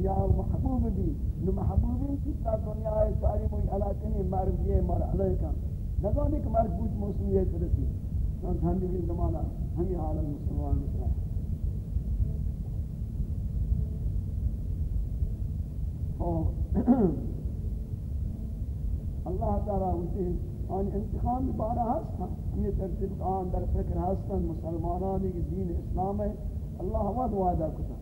دنیا محبوب بھی نو محبوبی کتنا دنیا ہے، ساری موی علاقے میں مرد یہ مر علیکہ نظامی کہ مرد بوچ موسیقیت رسی چون ہمی بھی زمانہ، ہمی حال مسلمان مسلمان اللہ تعالیٰ اسی آن انتخام بارہ ہستن یہ ترتیب آن در فکر ہستن مسلمانانی دین اسلام ہے. اللہ وعد وعدہ کتا.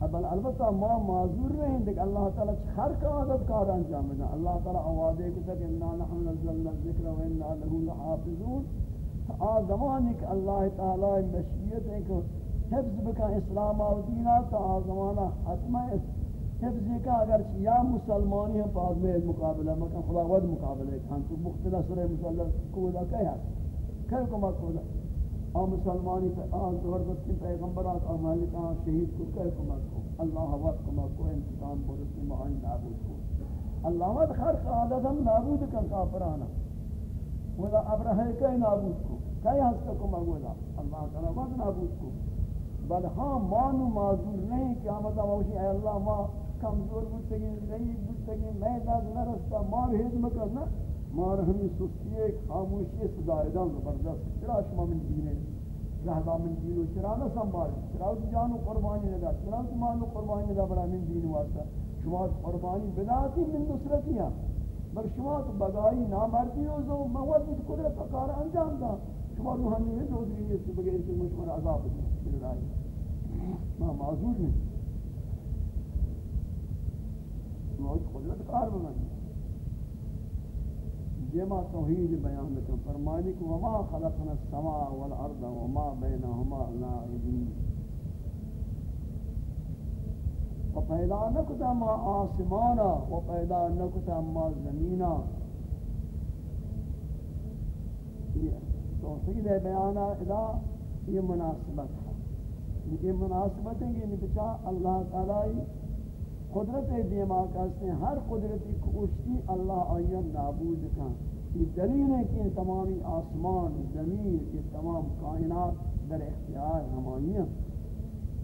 بل البتہ ما معذور رہیں دیکھ اللہ تعالیٰ ہر کا عادت کار انجام دا اللہ تعالیٰ آوازے کتا کہ انا نحن نزلنا الذکر و انا له لحافظون۔ آ زمانی کہ اللہ تعالیٰ مشیت ہے کہ حفظ بکا اسلام و دینہ تا آ زمانہ حتمہ حفظ کا اگر یا مسلمانی ہیں پاس میں مقابلہ مکہ خدا ود مقابلہ ہم تو مختلف سورہ مسلم کو دا کہا کہ کو مقابلہ؟ آ مسلمانی پہ، آ زبردستی پیغمبرات، آ مالک شہید کو کہ کو اللہ وقت کمک کو مکو انتقام برسی مہان نابود کو۔ اللہ وقت خرق عادت ہم نابود کن کافرانا۔ ودا ابرہے کہ نابود کو کہ ہستا کو مگولا اللہ تعالی وقت نابود کو۔ بل ہاں مانو معذور نہیں کہ آمدہ موشی اے اللہ ما کمزور بودتگی ضعیف بودتگی میں داد نرستا مار ہیز مکرنا مار ہمیں سستی ایک خاموشی صدایدان زبردست چرا شما من دینے رہبا من دینو چرا نہ سنبھال چرا جانو قربانی لگا چرا مانو قربانی لگا بڑا من دین واسطہ۔ شما قربانی بداتی من نصرتی ہیں۔ بل شما تو بگائی نامردی ہو زو موت قدرت کار انجام دا شما روحانی ہے جو دینی سے بغیر کہ مشمار عذاب دیں ما معذور نہیں موت قدرت کار بنانی جمع توحید بیان کن فرمانی کہ وما خلقنا السماء والارض وما بینهما لاعبین و پیدا نکتا ما آسمانا و پیدا نکتا ما زمینا. توحید بیانا ادا، یہ مناسبت. ہے یہ مناسبت ہے کہ یعنی بچا اللہ تعالی قدرت دیما کہتے ہیں، ہر قدرتی کوشتی اللہ آئین نابود کن۔ یہ دلیل ہے کہ تمامی آسمان، زمین، یہ تمام کائنات در اختیار ہمائیاں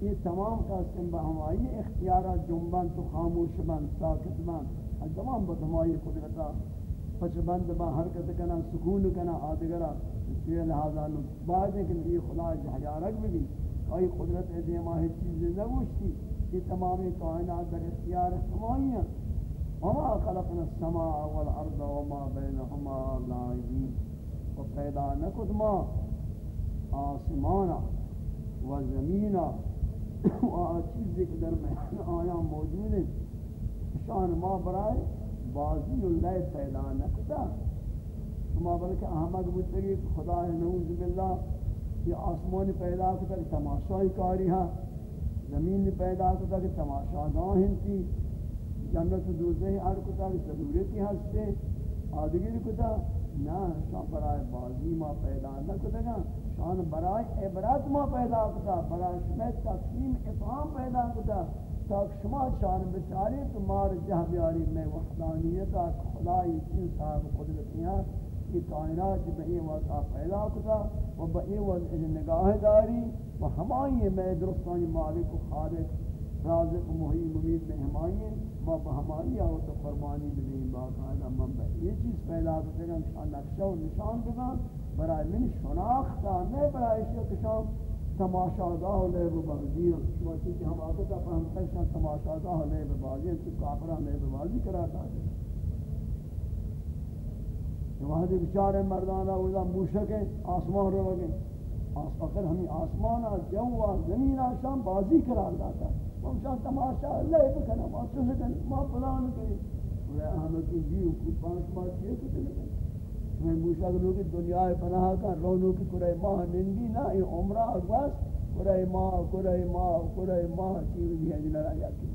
یہ تمام کہتے ہیں اختیارات جنبان تو خاموش بند، ساکت بند۔ تمام بد ہمائی قدرتا پچ بند با حرکت کنا، سکون کنا، آدگرہ۔ یہ لہذا بعد ہے کہ یہ خدا جہجارک بھی کوئی قدرت دیما ہے، چیزیں نگوشتی یہ تمام کائنات در اختیار ہمائی ہیں۔ وما خلقنا السماء والارض وما بينهما لاعبين وپیدا نکد ما، آسمانا و زمینا۔ و چیزی که در محن آیا موجود ہے شان ما برای بازی اللہ پیدا نکتا شما بلکہ احمد بودتگی خدا نعوذ باللہ، یہ آسمان پیدا کتا کہ تماشائی کاری ہاں۔ زمین پیدا کتا کہ تماشا گاہ ہنسی جنت دوزہی ہر کتا کہ ضرورتی ہستے آدگیر کتا نا شان برای بازی ما پیدا نہ کتا گا، شان برای عبرت ما پیدا کتا برای شما تقسیم افهام پیدا کتا تاک شما شان بچاری تو مار جہ بیاری میں وحدانیتا خدای چین صاحب قدرتیاں کی کائنات بئی وضع پیدا کتا و بئی وضع نگاہ داری و ہمائی میں درستانی مالک و خالق، رازق و محیم ممید میں ہمائی ما بہمائی آو تو فرمانی بلین باقاعدہ منبع یہ چیز پیدا کرتے گا شان نقشہ و نشان بگا برای من شناختا نہیں برای اشیاء کشام تماشا گاہ لے ببازی شما چیزی ہم آتا تھا پر ہم پیشن تماشا گاہ لے ببازی تو کافرہ لے ببازی کراتا ہے وہاں بچارے مردانہ وہاں موشک آسمان رو گئے آس اگر ہمیں آسمان جو زمین شام بازی قرار داتا ہم شان تماشا اللہ بکنا ما چوز کن ما پلان کریں وہ ہم کی جیو کو پانچ بار کیے کو چلے میں موشک لوگ دنیا پناہ کا رونو کی کرے ماہ نندی نہ یہ عمرہ بس کرے ماہ کرے ماہ کرے ماہ چیز بھی ہے جنرا یا کی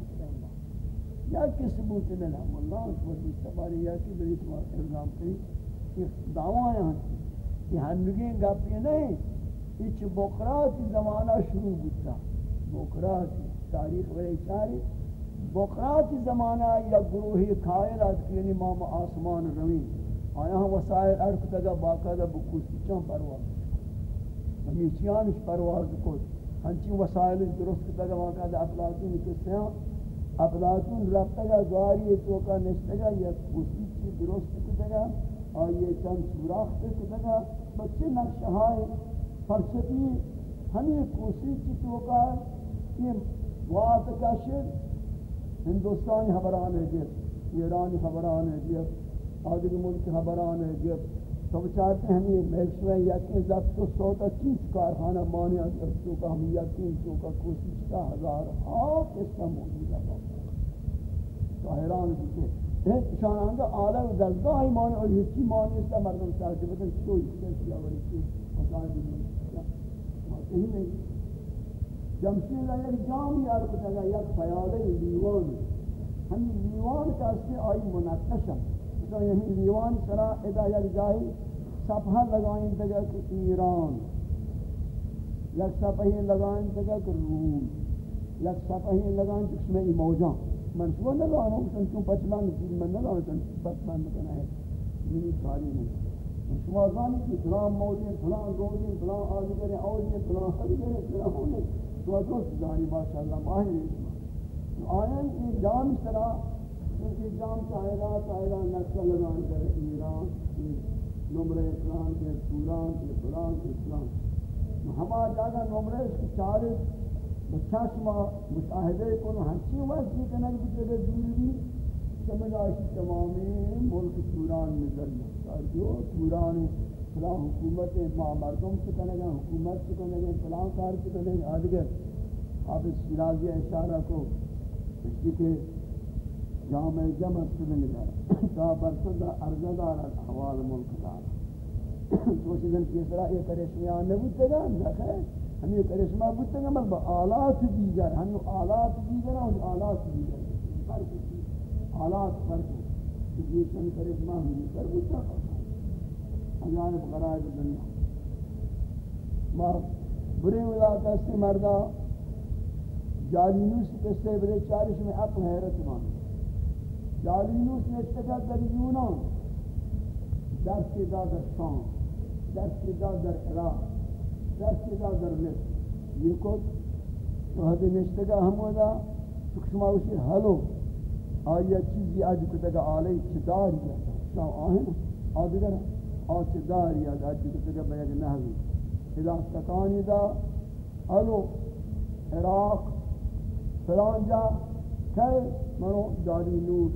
یا کس ثبوت نہ اللہ اس کو تباری یا کی بڑی تو الزام کری دعویٰ ہیں کہ ہنگیں گپی نہیں۔ اچ بکرات زمانہ شروع بودتا بکرات تاریخ ولی چاری بکرات زمانہ یا گروہی قائل از کہ یعنی مام آسمان روین آیا ہم وسائل ارک تگا باقاعدہ بکوسی چون پرواز ہمیں چیانش پرواز کو ہنچی وسائل درست تگا باقاعدہ افلاطون کسے ہیں افلاطون رفتگا زواری تو کا نشتگا یا کوسی درست کتگا۔ اور یہ چند سوراخ کتگا بچے نقشہ ہائے فرشتی ہمیں کوسی چی تو کا یہ وات کا شد ہندوستانی خبران ہے جی، گفت ایرانی خبران ہے جی، گفت آدھر ملک خبران ہے گفت تو چاہتے ہیں ہمیں محشوہ یقین ضبط و سوتا چیز کارخانہ مانے اگر تو کا ہم یقین، تو کا کوشش کا ہزار آپ اس کا موجود ہے تو حیران دیتے ہیں شان آنگا آلہ و دلگاہی مانے اور ہچی مانے اس کا مردم چاہتے بکن چوئی کسی آوری چوئی مسائل دیتے ہیں کہیں نہیں جمشین لگا جامی عرب تگا یک فیاده لیوان ہمیں لیوان کا اس سے آئی منتشم تو یہی لیوان سرا ادا یک جاہی صفحہ لگائیں تگا کہ ایران یک صفحہ لگائیں تگا کہ روم یک صفحہ لگائیں کہ اس میں موجان من شما نگانا ہوں چون پچمان چیز من نگانا چون پچمان بکنا ہے منی یعنی کاری نہیں۔ شما زانی کہ فلان موجین فلان روزین فلان آدھی کریں آدھی فلان حدی کریں فلان ہونے شما دوست زانی ماشاءاللہ ماہر آئین یہ جام اس طرح کیونکہ جام چاہے گا چاہے گا نقصہ لگان کر ایران نمرے اسلام کے سوران کے، فلان کے اسلام ہما جاگا نمرے اس کی چارے بچہ شما مشاہدے کو ہنچی وقت یہ کہنا کہ تیرے دور تمامی ملک سوران میں ذریعہ جو سوران، فلان حکومت ما مردم چکنے گا حکومت چکنے گا فلان کار چکنے گا آدھگر حافظ شیرازی اشارہ کو اس کی جامع جمع سنن دار تا برسد ارزہ دار احوال ملک دار۔ تو چیزن کیسرا یہ کرشمیان نبودتے گا نخیر۔ ہم یہ کرشمہ بودتے گا مل با آلات دیگر، ہم آلات دیگر ہیں آلات دیگر فرق کی آلات فرق ہے یہ چند کرشمہ ہم یہ کر بودتا اجانب غرائب دنیا۔ ما بری علاقہ سے مردہ۔ جالینوس کسے بڑے چارش میں اپن حیرت مانے جالینوس نے نشتگا در یونان درس دا در شام درس دا در عراق۔ درس دا در مصر یہ کچھ تو حد نشتگا ہمودا تو شما اسی حلو آیا چیزی آجو کتگا آلی چداری ہے شام آہن آدگر آ چداری ہے آجو کتگا بیگ نحوی اذا تکانی دا حلو عراق فلان جا کہ منو جاری نور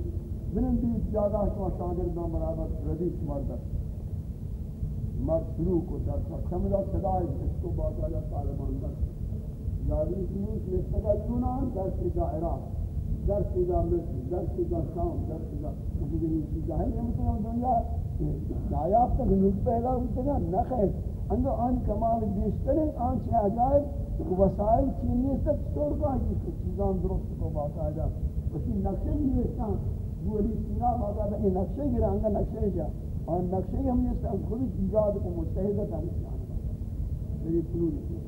بنن بھی زیادہ شما شاگرد نام برابر ردیف مرد مرد شروع کو در سمجھا صدای اس کو بات آجا طالبان یعنی در جاری سنوس مستقا یونان در سجا عراق در سجا مصر در سجا شام در سجا مجھے یہ چیزا. ہے یہ مطلب دنیا نایاب تک نوز پیدا ہوتے گا نہ خیر. اندو آن کمال بیشتر ہے آن چھ عجائب وسائل چینی سب چھوڑ کا یہ چیزان درست کو بات آجا اسی نقشے بھی نہیں بولی سینا ماذا بہی نقشے گرا انگا نقشے جا اور نقشے ہم نے اس خود ایجاد کو متحدہ ہم میری فلوری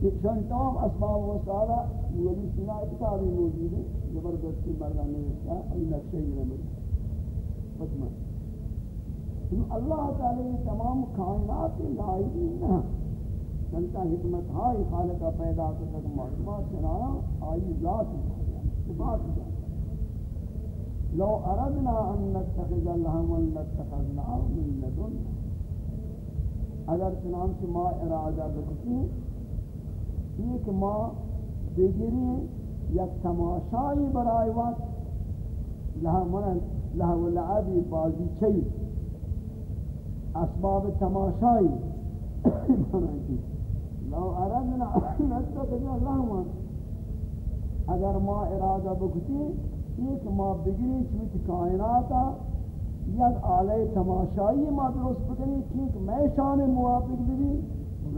یہ شان تمام اسباب و سارا ولی بولی سینا کتابی موجود ہے زبردستی مردان نے کہا ای نقشے گرا میری فتمہ اللہ تعالی تمام کائنات لائقی نہ چلتا حکمت ہائی خالقہ پیدا کرتا تو معلومات چنانا آئی ذات ہے صفات. لو اردنا ان نتخذ لهم لاتخذناه من لدنا اگر چنانچہ ما ارادہ بکتی یہ کہ ما بگیری یک تماشائی برای وقت لہو لعبی بازی چی؟ اسباب تماشائی لو اردنا ان نتخذ لهم اگر ما ارادہ بکتی ایک ما بگری چوت کائناتا یک آلے تماشائی ما درست بکنی چیک میں شان موافق بھی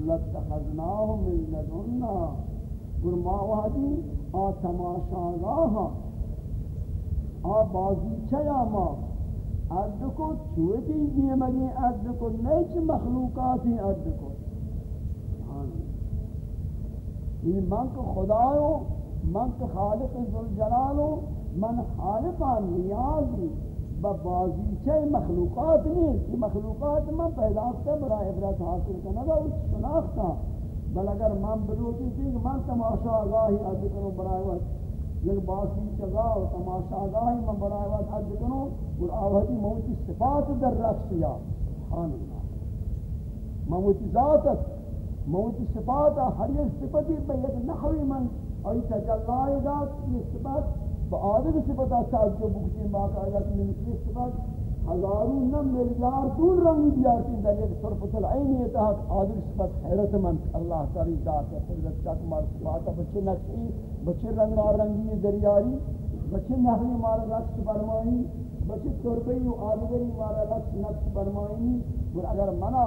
لتخذناہ من لدننا. گر ما وحدی آ تماشاگاہا. آ بازی چیا ما ارد کو چوتی دیمگی ارد کو نیچ مخلوقاتی ارد کو یہ من کو خدایو، من کو خالق ذوالجلالو من خالقا نیازی ببازی چه مخلوقات نیست. یہ مخلوقات من پیدا کرتا برای عبرت حاصل کرنا گا اس شناختا بل اگر من بلوٹی تھی کہ من تماشا آگاہی عرض کروں برای وقت. یک باسی چگا و تماشا گاہی من برای وقت حد کنو اور آوہدی موتی صفات در رقص یا سبحان اللہ موتی ذاتت موتی صفات ہر یک صفتی بے یک نحوی من آئی تجلائی ذات یہ صفات با آدھر صفتا تعجب بکتین باقا کہ من صفات ہزاروں نہ ملیار دور رنگی بیار کی در ایک صرف العین یہ تحت عادل صفت حیرت من اللہ تعالی ذات ہے حضرت چاک مار بچے نقشی، بچے رنگ رنگی دریاری، بچے نحوی مارا رقص برمائی، بچے تربی و آدگری مارا رقص نقص برمائی۔ اور اگر منا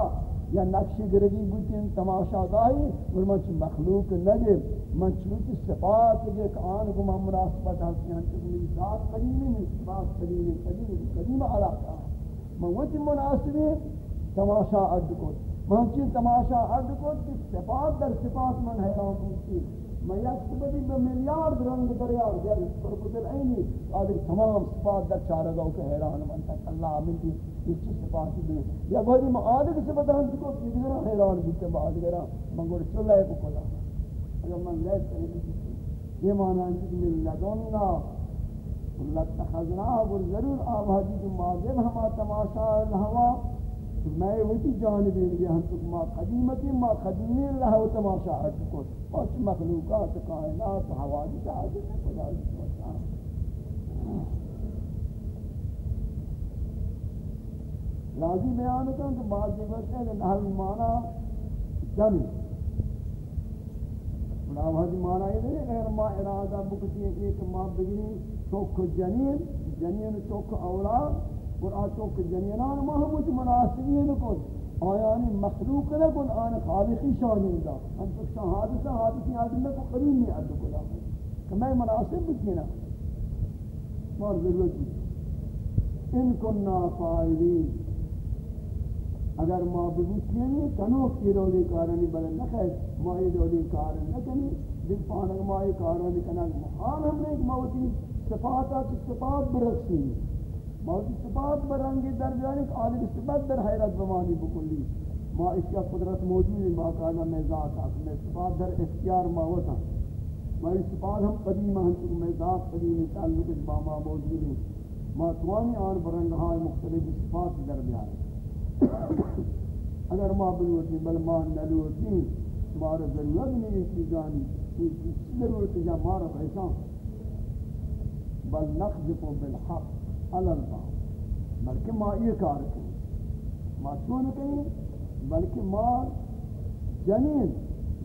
یا نقش گرگی بوتین تماشا گاہی اور من چی مخلوق نگے من چوتی صفات کے آن کو من مناسبت ہستی ہیں چکلی ذات قدیمی میں صفات قدیمی قدیم قدیم علاقہ من وچی مناسبی تماشا عرض کو من چی تماشا عرض کو کہ صفات در صفات من حیران پوچھتی میں یک سببی بملیارد رنگ دریار جب فرقت العینی آدھر تمام صفات در چارگاہ کے حیران من تک اللہ من دی اس چیز صفات دی یا بہتی میں آدھر صفت ہم کو دیگر حیران بیتے با آدھر من گوڑ چلے کو کلا اگر من لیت کریں یہ معنی ہے کہ من لدننا لتخذنا اور ضرور آبادی کی ماضر ہما تماشا الہوا۔ میں وہی جانبی لگے ہم تک ما قدیمتی، ما قدیمی اللہ و تماشا حد کو پس مخلوقات، کائنات، حوادث حادث خدا سبحانہ لازم بیان کریں کہ بعض جگہ سے کہ نحوی معنی جمع نحوی معنی یہ نہیں اگر ما ارادہ بکتی ہے کہ ما بگنی، چوک جنین جنین چوک اولاد اور آتوں کے جنینان ما مناسبی نکن آیانی مخلوق نکن آن خالقی شانی دا ہم تک شاہ حادثہ، حادثی آدم کو قریب نہیں عدو کلا کہ میں مناسب بکینا مار ضرورت بھی ان کننا فائلین اگر ما بگوشینے تنوک کی رولی کارنی بلن نخیر ما ای رولی کارن نکنی دل پانک ما ای کارنی کنک محال ہم نے ایک موتی صفاتا چی صفات برسی۔ موجود صفات برانگی در بیانی کہ عالم صفات در حیرت بمانی بکلی. ما اس کا قدرت موجود ہے باقاعدہ میں ذات آتا میں صفات در اختیار ما ہوتا. ما اس صفات ہم قدیم ہیں کہ میں ذات قدیم تعلق اس باما موجود ہے ما توانی آن برنگہائی مختلف صفات در بیانی اگر ما بلوٹی بل ما نلوٹی مارا ضرورت نہیں اس کی جانی. ضرورت جا مارا ایسان بل نقذف بالحق. الالبا بلکہ ما یہ کار کریں ما چون کریں بلکہ ما جنین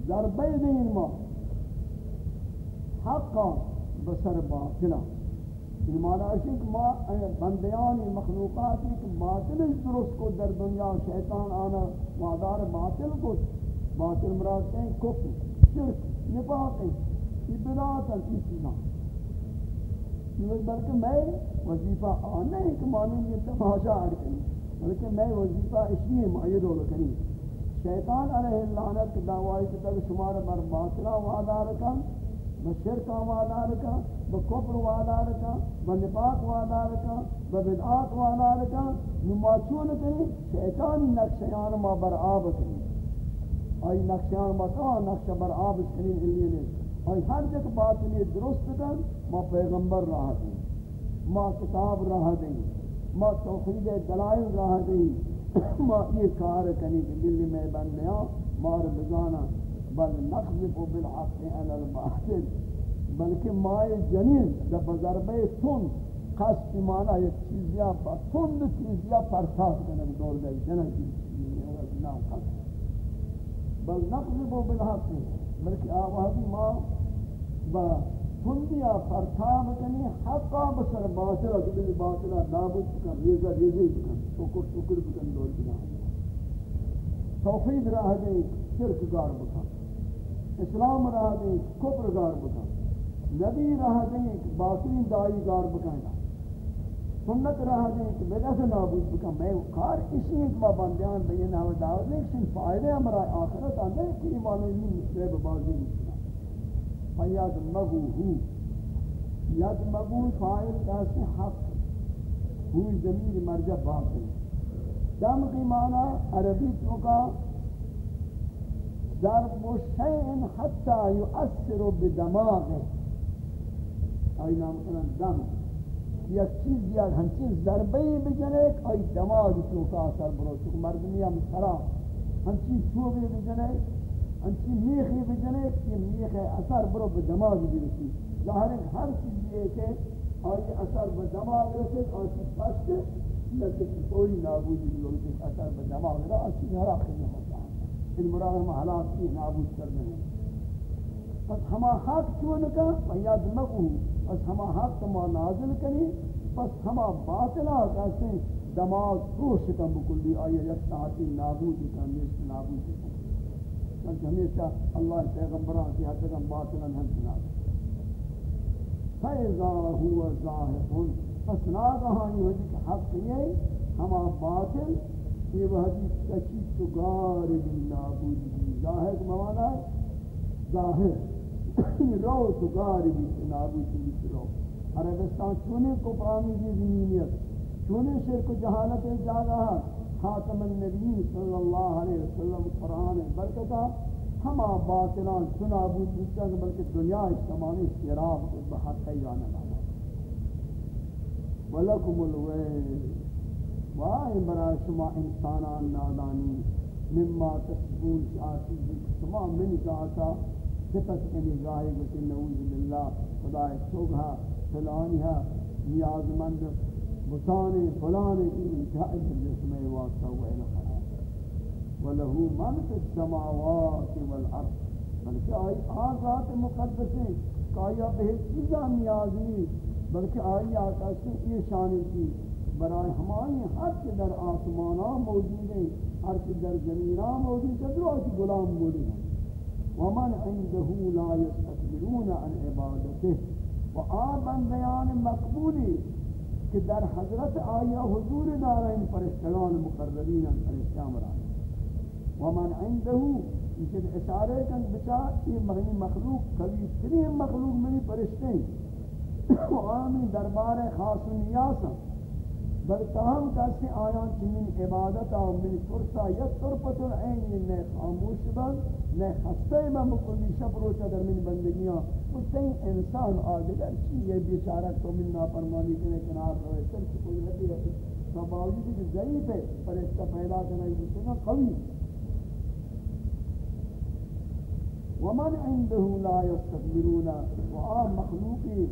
ضربے دین ما. حقا بسر باطلا. این معنی ہے کہ ما بندیان مخلوقات ایک باطل درست کو در دنیا شیطان آنا وادار باطل کو. باطل مراد ہیں کفر، شرک، نفاق یہ بدعات ہیں اس چیزاں بلکہ میں وظیفہ آنا ہے کہ معلوم یہ تماشا آر کنی بلکہ میں وظیفہ اس لیے معید ہو کنی شیطان علیہ اللعنت کی دعوائی کی تک شمار بر باطلہ وعدہ رکا بشرکہ وعدہ رکا بکفر وعدہ رکا بنفاق وعدہ رکا ببدعات وعدہ رکا نماچون کنی شیطانی نقشیان ما بر آب کنی آئی نقشیان ما تا نقش بر آب کنی اللہ نے اور ہر جگہ باطلی درست کن ما پیغمبر راہ دیں، ما کتاب راہ دیں، ما توحید دلائل راہ دیں، ما یہ کار کنی کہ دل میں بندیاں مار بزانا بل نقذف بالحق علی الباطل، بلکہ مائے جنین جب ضربے تن، قصد مانا ایک چیز یا تند چیز یا پرتاس کرنے دور گئی جنہ کی یعنی بل نقذف بالحق بلکہ آوازی ما با تندیا پرتاب کنی، حقا بسر باطلا کبھی باطلا نابود بکن ریزا ریزی بکن. شکر شکر بکن، دور بنا توحید راہ دیں شرک گار بکن. اسلام راہ دیں کفر گار بکن. نبی راہ دیں باطلی دائی گار بکن. سنت راہ دیں کہ بدا سے نابود بکن میں کار اسی ایک با بندیان بینا ناو دعوت دیں کہ فائدے ہمارا آخرت آندھے کہ ایمان ایمانوی مسئلے ببازی مسئلے فید مگو ہو۔ ید مگو فائل کہتے حق۔ ہو زمین مرجع باطل۔ جم کی معنی عربی چوکا ضرب شیء حتی یؤثر بدماغه۔ آئی نام کنن دم۔ یک چیز یا ہنچین ضربے بجنے آئی دماغ چوکا اثر برو. چک مردمی ہم سرا. ہنچین چوبے بجنے ہنچین میخی بجنے یہ میخ اثر برو بدماغ برسی. ظاہر ہر چیز یہ کہ آئی اثر بدماغ رسے اور چیز پاس پشت یا کہ کوئی نابودی بھی اثر بدماغ رسے اور چیز ہر آخر نہیں ہوتا ان مراد ہم حالات کی نابود کر دیں پس ہما حق چون کا فیاد مکو پس ہما حق تما نازل کنی پس ہما باطلا کہتے ہیں دماغ روش کا بکلی آئیے یک ساعتی نابود کا نیست نابود کا چونکہ ہمیشہ اللہ پیغمبران کی حد تک باطلا ہم سنا۔ فیضا ہوا ظاہرون پس ناگہاں یہ ہوئی کہ حق یہ ہما باطل یہ وحدی کچی سگار بھی نابود بھی ظاہر موانا ہے۔ ظاہر رو سگار بھی نابود بھی رو عربستان چونے کو پامی کی زمینیت چونے شرک جہالت جاگا خاتم النبی صلی اللہ علیہ وسلم قرآن برکتا ہما باطلان چنا بود بیچتا بلکہ دنیا اجتماعی استراب بحق جانا لانا ولکم الویل. وای برای شما انسانان نادانی، مما تسبون شاسی شما من ذاتا صفت کنی ظاہر بکی نعوذ باللہ خدا سوگھا چوگا فلانیہ نیازمند بطان فلان کی انتہائی جسم واسطہ و الخلاء ولہو من فی السماوات والارض بلکہ آئی آزات مقدس ہیں، کہ آیا بہت چیزا نیازی بلکہ آئی آتا سے یہ شانی کی برای ہماری ہر کے در آسمانا موجود ہیں، ہر کے در زمینہ موجود ہے درو کی غلام بولی ہیں۔ ومن عنده لا يستكبرون عن عبادته. و آبن بیان مقبولی کہ در حضرت آیا حضور دارا ان فرشتگان مقررین ان فرشتگان ومن عنده اسے اشارے کن بچا یہ مہنی مخلوق کبھی ترین مخلوق منی فرشتے ہیں و آمین دربار خاص نیاسا بل تاہم کسی آیان کی من عبادتا و من فرصا یک طرفت العین نے خاموش بل نے خستے میں مکلی شب روچا در من بندگیاں کتیں انسان آدگر چی؟ یہ بیچارت تو من ناپرمانی کنے کنار روئے چل کی کوئی ربی ہے تو باوجود کہ ضعیف ہے پر اس کا پیدا کرنا یہ سنا قوی. ومن عنده لا يستكبرون وآ مخلوقی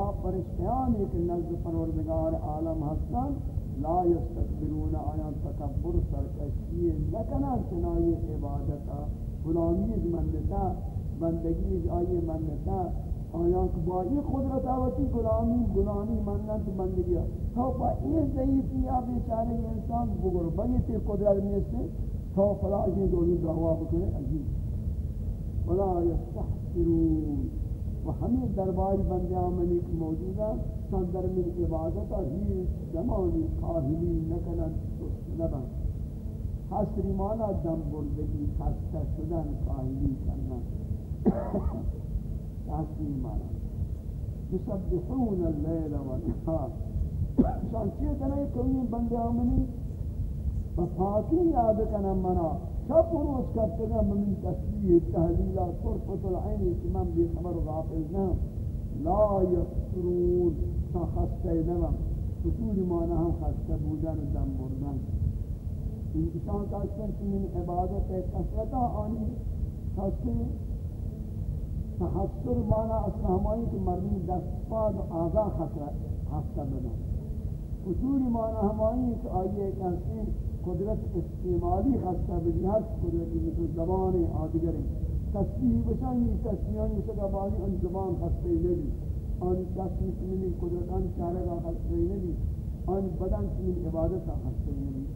آپ پرشتیان ایک نزد پروردگار عالم ہستن لا یستکبرون آیا تکبر سرکشی نکنن چنائی عبادتا فلانی منتا بندگی آئی منتا آیا کہ با یہ قدرت آواتی غلامی غلامی منت بندگی تو با یہ ضعیفی یا بیچارے انسان بگر بگی تیر قدرت میں سے تو فلا یہ جی دولی دعوا بکنے عجیب ولا یستحسرون و ہمیں درباری بندے آمنی کی موجودہ سن در من عبادت اور ہی زمانی قاہلی نکنن نبن حسری مانا دم بردگی خستہ شدن قاہلی کرنا حسری مانا یسبحون اللیل و نحار شان چیئے کنے کوئی بندے آمنی؟ و پاکی یاد کنن منا شب روز کرتے گا من تسبیح تحلیلہ صرفت العین کہ من بھی خبر غافل نہ. لا یفترون تا خستے نمم خصول مانا ہم خستے بودن دم بردن. ان انسان کا اثر من عبادت ہے کسرتا آنی خستے تحسر مانا اصلا ہمائی کہ مردی دست پاد آگاہ خستے بنا خصول مانا ہمائی کہ آئیے کہتے قدرت استعمالی خاصتا به جهت قدرتی مثل زبان آدگری تسبیح بشن این تسبیحان مثل بازی ان زبان خسته نبی. ان دست مثل قدرت ان چهره خسته نبی. ان بدن مثل عبادت خسته نبی.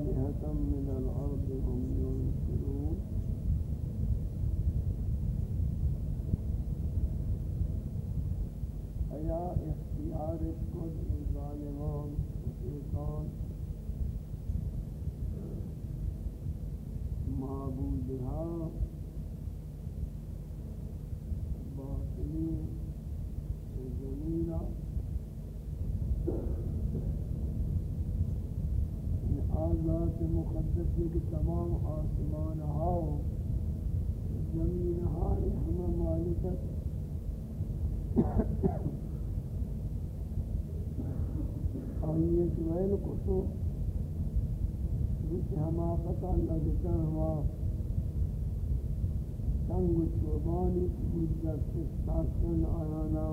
صالحة من الأرض هم ينفرون أيا اختيار القدر مکان لگتا و تنگ و چوبانی بود دست ساکن آیانا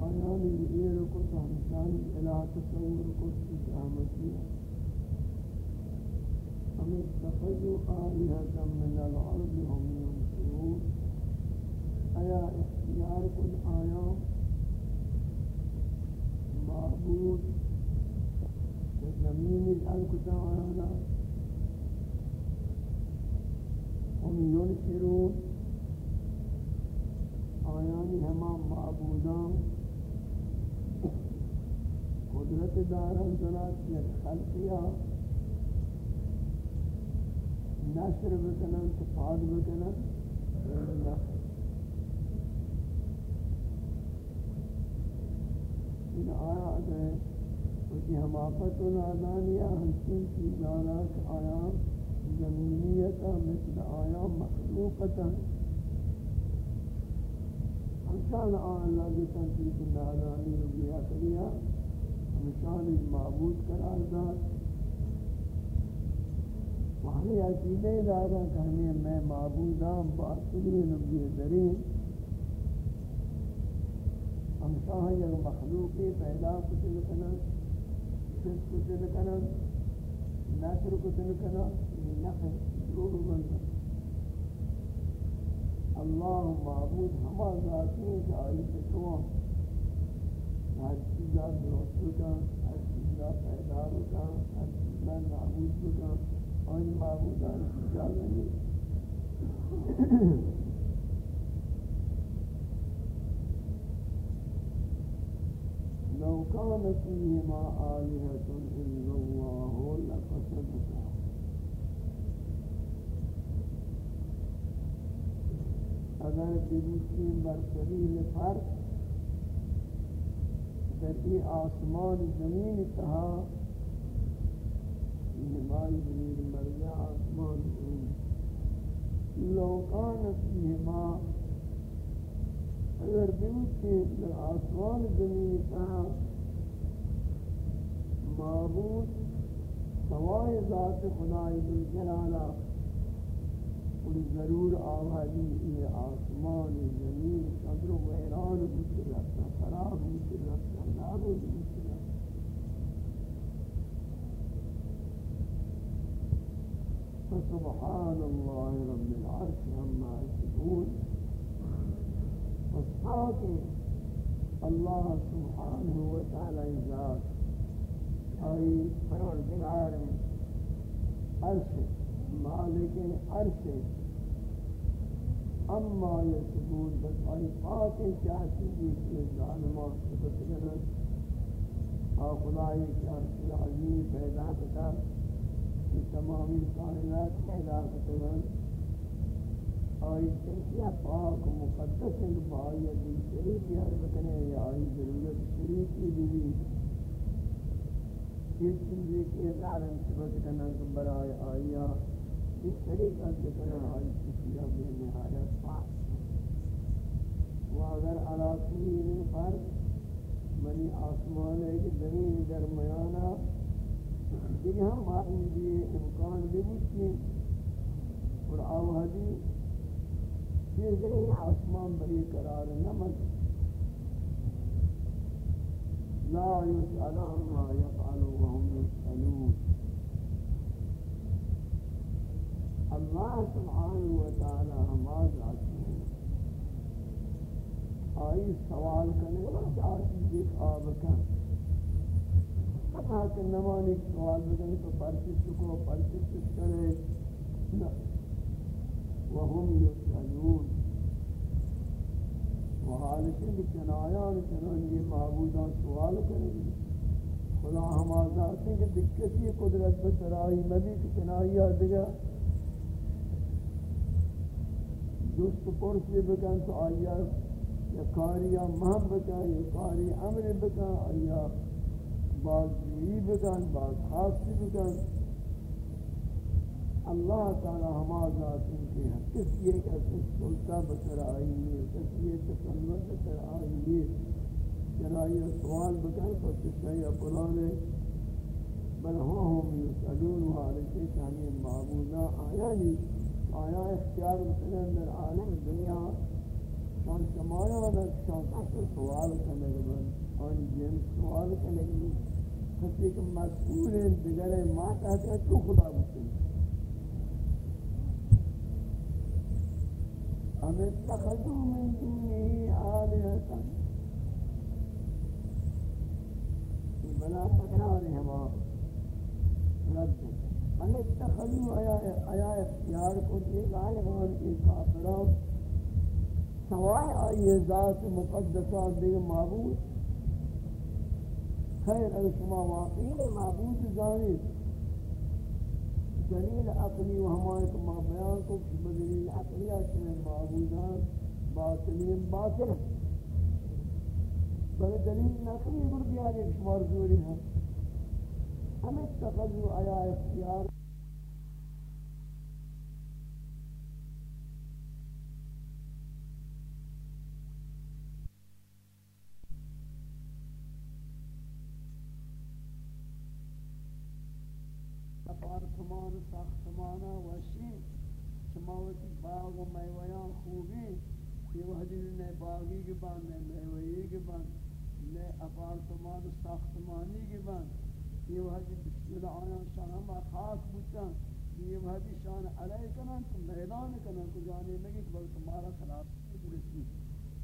آیانی دیر کو تحمشان الہ تصور کو تجامتی ہم اتخذوا آلہة من العرض هم ينصرون ایا اختیار کن آیان کتا آنا ہم آیانی ہما معبودان، قدرت داران زنات یک خلقیا. نشر بکنن تفاد بکنن. این آیات ہے ہنچی حمافت و نادانیا ہنچی کی کہ آیا زمینیتا مثل آیا مخلوقتا ہمشان آن لگی تنسیق نادانی رو گیا کریا۔ ہمشان معبود قرار دار وحلی عقیدہ دارا کہ ہمیں میں آم باطلی نبی درین ہم شاہ یا مخلوقی پیدا کچھ لکھنا کتل کنن شد کتل کنن نصر کتل کنن نفع ضرور بندن اللہ معبود ہما ذاتی ہے کہ آئی تکوان ہر چیزا درست بکا ہر چیزا پیدا بکا ہر چیزا نابود بکا آئی معبودان چیزا لگی لو كان فيهما آلهة إلا الله لفسدتا اگر ببوسیم بر سبیل فرق در ای آسمان زمین تها نمائی بنیر مرجع آسمان زمین لو کان فیهما اگر ببوسیم در آسمان تها معبود سوائے ذات خدای بالجلالہ اور ضرور آوازی یہ آسمان زمین صدر و ویران بکر رکھتا خراب بکر رکھتا نابود رکھتا فسبحان الله رب العرش عما يصفون وصحاك الله سبحانه وتعالى ذات أي پروردگار عرش مالک عرش. اما یسبون بس آئی پاک چاہتی کہ ظالمان سبت کرن۔ اور خدای کے عرش العظیم پیدا کتا تمامی کائنات پیدا کتا آئی چنکیا پاک مقدس بائی دل شریف یار بکنے یا آئی ضرورت شریف کی بھی۔ یہ چیزیں کہ ظالم سبت کرنا کہ برائے آئیہ اس طریقہ ذکر حال کیا بے نہایت پاس۔ وہ اگر علاقی علاقین پر منی آسمان ہے کہ زمین درمیانا دیکھ ہم معلوم دیئے امکان بھی بچی اور آوہدی یہ زمین آسمان بری قرار نمت لا يسأل عما يفعل وهم يسألون اللہ سبحانہ و تعالی ہمارا ہے آئی سوال کرنے والا چاہتی دیکھ آب کا کہا کہ نمانی سوال بکنے تو پرچس کو پرچس کرے۔ وهم يسألون وحالشن چنایان چنان معبودان سوال کریں خدا ہم آزاد ہیں کہ دکتی قدرت بسرائی مبی کی چنائیہ دیگا دوست پرسی بکن تو آیا، یا کاریا مہم بکن، یا کاری امر بکن آیا بعض جوئی بکن، بعض حاصل بکن۔ اللہ تعالی ہما ذات ان کے ہیں کس یہ کہ اس سلطہ بسر آئی ہے، کس یہ تسلط بسر آئی ہے؟ چنائی سوال بکن تو کسی قرآن بل ہم یسألون وحالتی کہ ہمیں معبودہ آیا نہیں آیا اختیار بکنن در عالم دنیا، شان شمایا در شان اصل سوال کرنے گبن آن جن سوال کرنے گبن کسی کہ مسئول دیگر ما کہتا ہے تو خدا بکن ام اتخذوا من دونه آلهة بلا تکرار ہما رد ہم اتخذوا آیا اختیار کو دیے غالبان کی کافران سوائے آئی ذات مقدسہ دیگه معبود۔ خیر اگر شما واقعی معبود جانی دلیل عقلی و ہمارے کو بیان کو بدلیل عقلی اچھنے معبودان ہاں، باطلین باطل بلے دلیل نقلی بردی آگے شمار زوری ہے۔ ہم اتخذوا آیا اختیار اپارتمان ساختمانا وشی چماوتی باغ و میویان خوبی یہ وحدی نے باغی کے بان نے میوئی کے بان نے اپارتمان ساختمانی کے بان یہ وحدی بسکول آیان شاہم خاص بوتا یہ وحدی شان علیہ کنن تو میدان کنن کو جانے لگی کہ بلکہ تمہارا خلاف برسی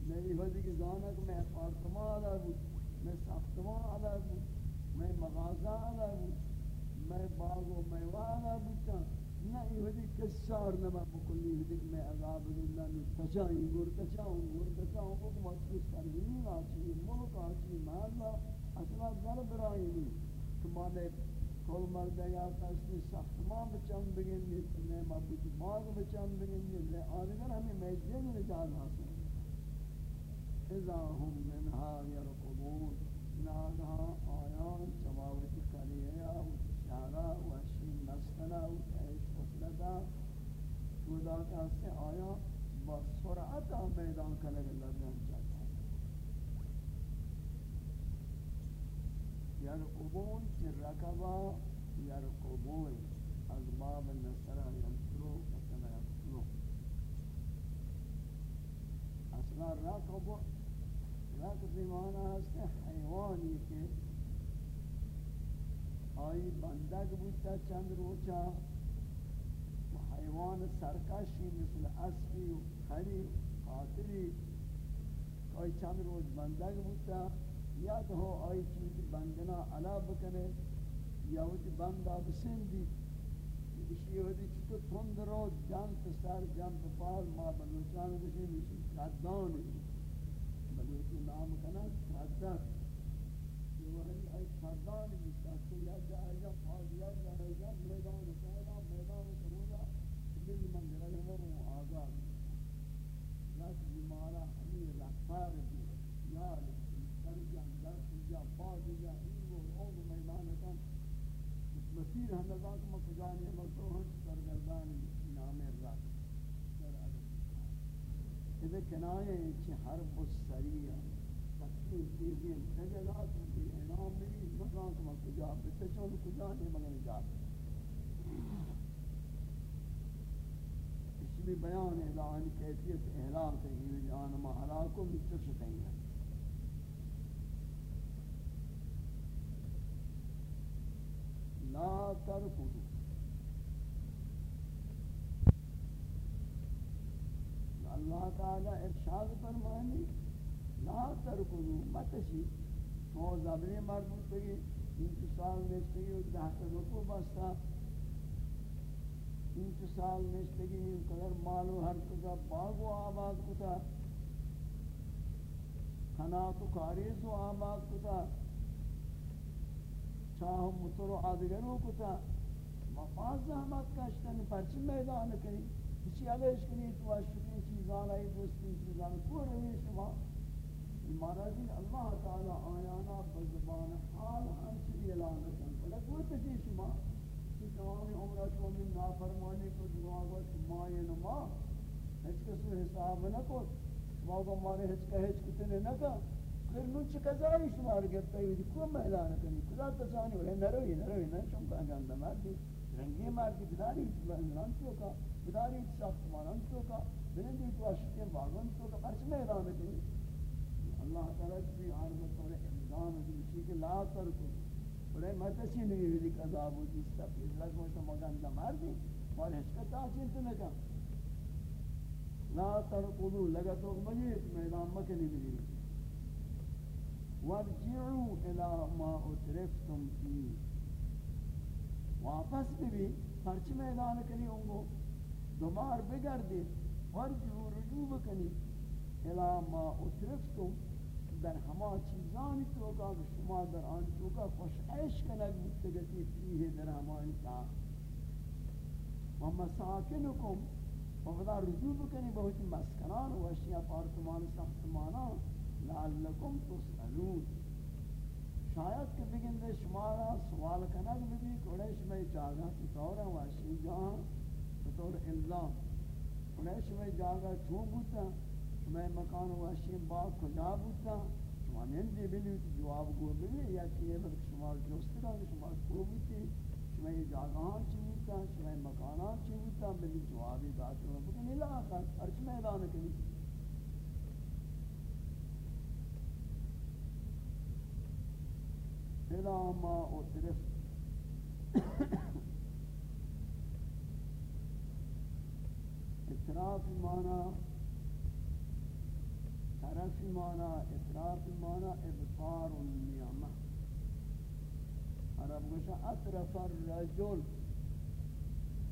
میں یہ وحدی کی جانا کہ میں اپارتمان آدھا بود میں ساختمان آدھا بود میں مغازہ آدھا بود میں باغ و میوانہ بچا نہ یہ ودی کسار نہ بکلی ودی میں عذاب اللہ نو تجائی گر تجاؤں گر تجاؤں کو مطلب سرزمین آچی، ملک آچی محلہ اصلا در برائی نہیں۔ تمہارے کل مرد یا تشتی ساختمان بچان بگنی میں مبوتی باغ بچان بگنی میں آدگر ہمیں میجین نجات حاصل۔ اذا هم منها يرقبون نادها آیان چماوت کلیه ما وحشی مسکنه و تهش قتلتا چودا که هسته آیا با سرعت هم میدان کنه که لبنان جاتا یرقبون که رکبا یرقبون از باب نصره یمترو مثلا یمترو. أصلا رکب رکب بمانه هسته حیوانی که آئی بندگ بودتا چند روچا حیوان سرکشی مثل اسبی و خری قاتلی. آئی چند روز بندگ بودتا یا تو ہو آئی چیز بندنا علا بکنے. یا ہوتی بندہ بسندی اسی ہوتی چطور تند رو جنت سر جنت پال. ما بلوچان بسی بسی قدان. بلوچی نام کنا قدان. وہی ای خردان مستاسی یا جائزہ فاضیہ جائزہ میدان سائدہ میدان کروزہ دل منگرہ لہم آزاد لکھ بیمارا ہمیں رفتار بھی یا سرجان دست یا باز یا و اون میدان کن مسیر ہم لگا کہ مکجانی مکروہن سرگردانی نام رکھ در عدد اذا کنائے چھ حرب السریعہ تکلیف چیزیں سجلات مکان کو کجا بتچون کجا نہیں مگر جا اس میں بیان ہے اعلان کیفیت اعلان ہے یہ جان ما ہلاکو مستر سکیں گے۔ لا ترکضوا اللہ تعالی ارشاد فرمائے لا ترکنو متشی۔ تو زبری مربوط بگی انتصال نشتگی و تحت رکو بستا انتصال نشتگی قدر مالو ہر کتا باغ و آباد کتا. خنات و کاریز و آباد کتا. چاہم مطر و آدگرو کتا. مفاظ زحمت کشتن پرچی میدان کنی. کسی علیش کنی، تو اشکی چیزان آئی دوستی چیزان کو روی شما مہاراجی اللہ تعالی آیانا بزبان حال ہم سے اعلان کرن بلے کوئی تشی شما کہ تمام عمرہ شما من نافرمانی کو دعا گو شما یہ نما ہچ کسو حساب نہ کو شما کو مارے ہچ کہ ہچ کتنے نہ کا پھر نو چ قضائی شما گرتا ہے کو اعلان کرنی۔ خدا تسانی ہے نہ روی نہ روی نہ شما کا گندا مار رنگی مار دی بداری بندان تو کا، بداری ساختمان تو کا، بلندی تو اشکے باغن تو کا پرچ میں اعلان کرنی۔ اللہ تعالی کی عالم پر امدان دی چیز کہ لا کر کو بڑے متسی نہیں ہوئی قضا وہ جس سب لگ میں تو مگن نہ مار دی، اور اس کا تاثیر تو نہ کا لا ترقدوا لگا تو مجھے میدان مکہ نہیں دی وارجعوا الى ما اترفتم فيه واپس بھی پرچ میدان کنی انگو دوبار بگردی ورجعوا رجوع بکنی الى ما اترفتم۔ در ہما چیزانی تو کا شما در آن تو کا خوش عیش کنگ مستگتی فیه در ہما انتا و مساکنکم و خدا رجوع بکنی بہت مسکنان و اشیاء پارتمان ساختمانان. لعلکم تسألون. شاید کہ بگن دے شمارا سوال کنگ بھی کڑیش میں چاہتا بطور واشی جہاں بطور الزام. کڑیش میں جاگا چون بوتا میں مکان واشی با کجا بوتا؟ شما نندی بلی جواب گو بلی یا کہ یہ شما جوست کا شما کو بوتی شما شمای جاگہاں چیتا شمای مکانات چیتا بلی جوابی داتے ہیں بکن علاقہ ارچ میدان کنی الى ما اترف۔ اطراف مانا طرف مانا، اطراف مانا ابطار النعمة عرب گوشا اطرف الرجل۔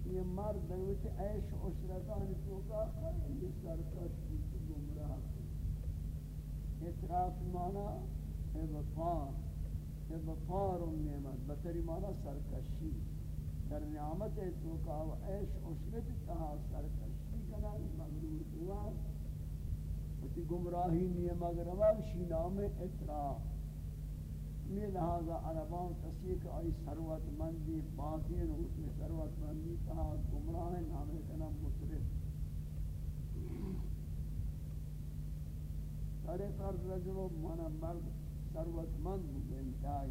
یہ مرد دوت عیش عشرتان چوکا خیلی سرکش بیت گمراہ اطراف مانا ابطار ابطار النعمت۔ بطری مانا سرکشی۔ در نعمت چوکا و عیش عشرت تہا سرکشی کنان مغرور دیوان وتی گمراہی نہیں مگر وہ شی نام اطراف۔ میں لہذا عربان تصیق آئی ثروت مندی باطین اس میں ثروت مندی تھا گمراہ نام کنا مصرف سارے فرض رجل مانا مرد ثروت مند بے انتہائی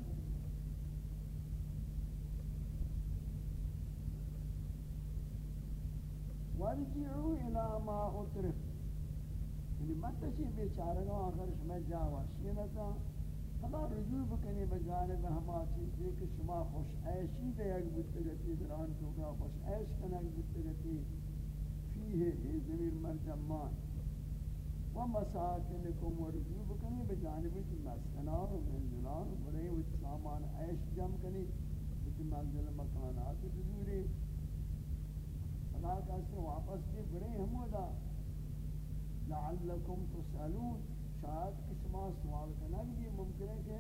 وارجعوا الى ما اترف یعنی من متشی بیچارگاں آخر شما جاوا شیرتا ہما رجوع بکنی بجانب ہما چیزی کہ شما خوش عیشی دے ایک بودتگتی دران توکا خوش عیش کنک بودتگتی فیہ ہی زمیر مرجمان و مساکنکم و رجوع بکنی بجانب چی مسکنان و منزلان و برئی و سامان عیش جم کنی چی منزل مکانات رجوعی اللہ کا سے واپس کی برئی ہمو دا لعلکم تسالون شاید کہ شما سوال کرنا بھی ممکن ہے کہ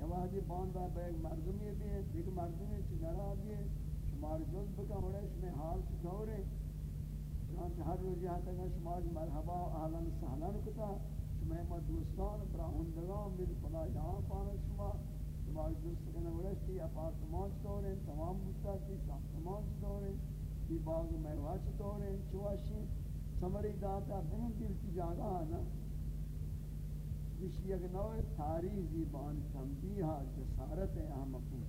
یواہدی باندھا بے ایک مردمی بھی ہے ایک مردمی چگرہ بھی ہے شمار جز بکا بڑے شمی حال چطور ہے چنانچہ ہر روزی آتا ہے شمار مرحبا اہلان سہلان کتا، شما ما دوستان براہندگان مل خدا یہاں پانا شما۔ شمار جز سکنے بڑے شتی اپارتمان چطور ہیں تمام بودتا کی ساختمان چطور ہیں کی باغ محوہ چطور ہیں چواشی سمری داتا بہن دل کی جاگا آنا کسی ایک نوع تاریزی بان تنبیہ جسارت اہم اپنے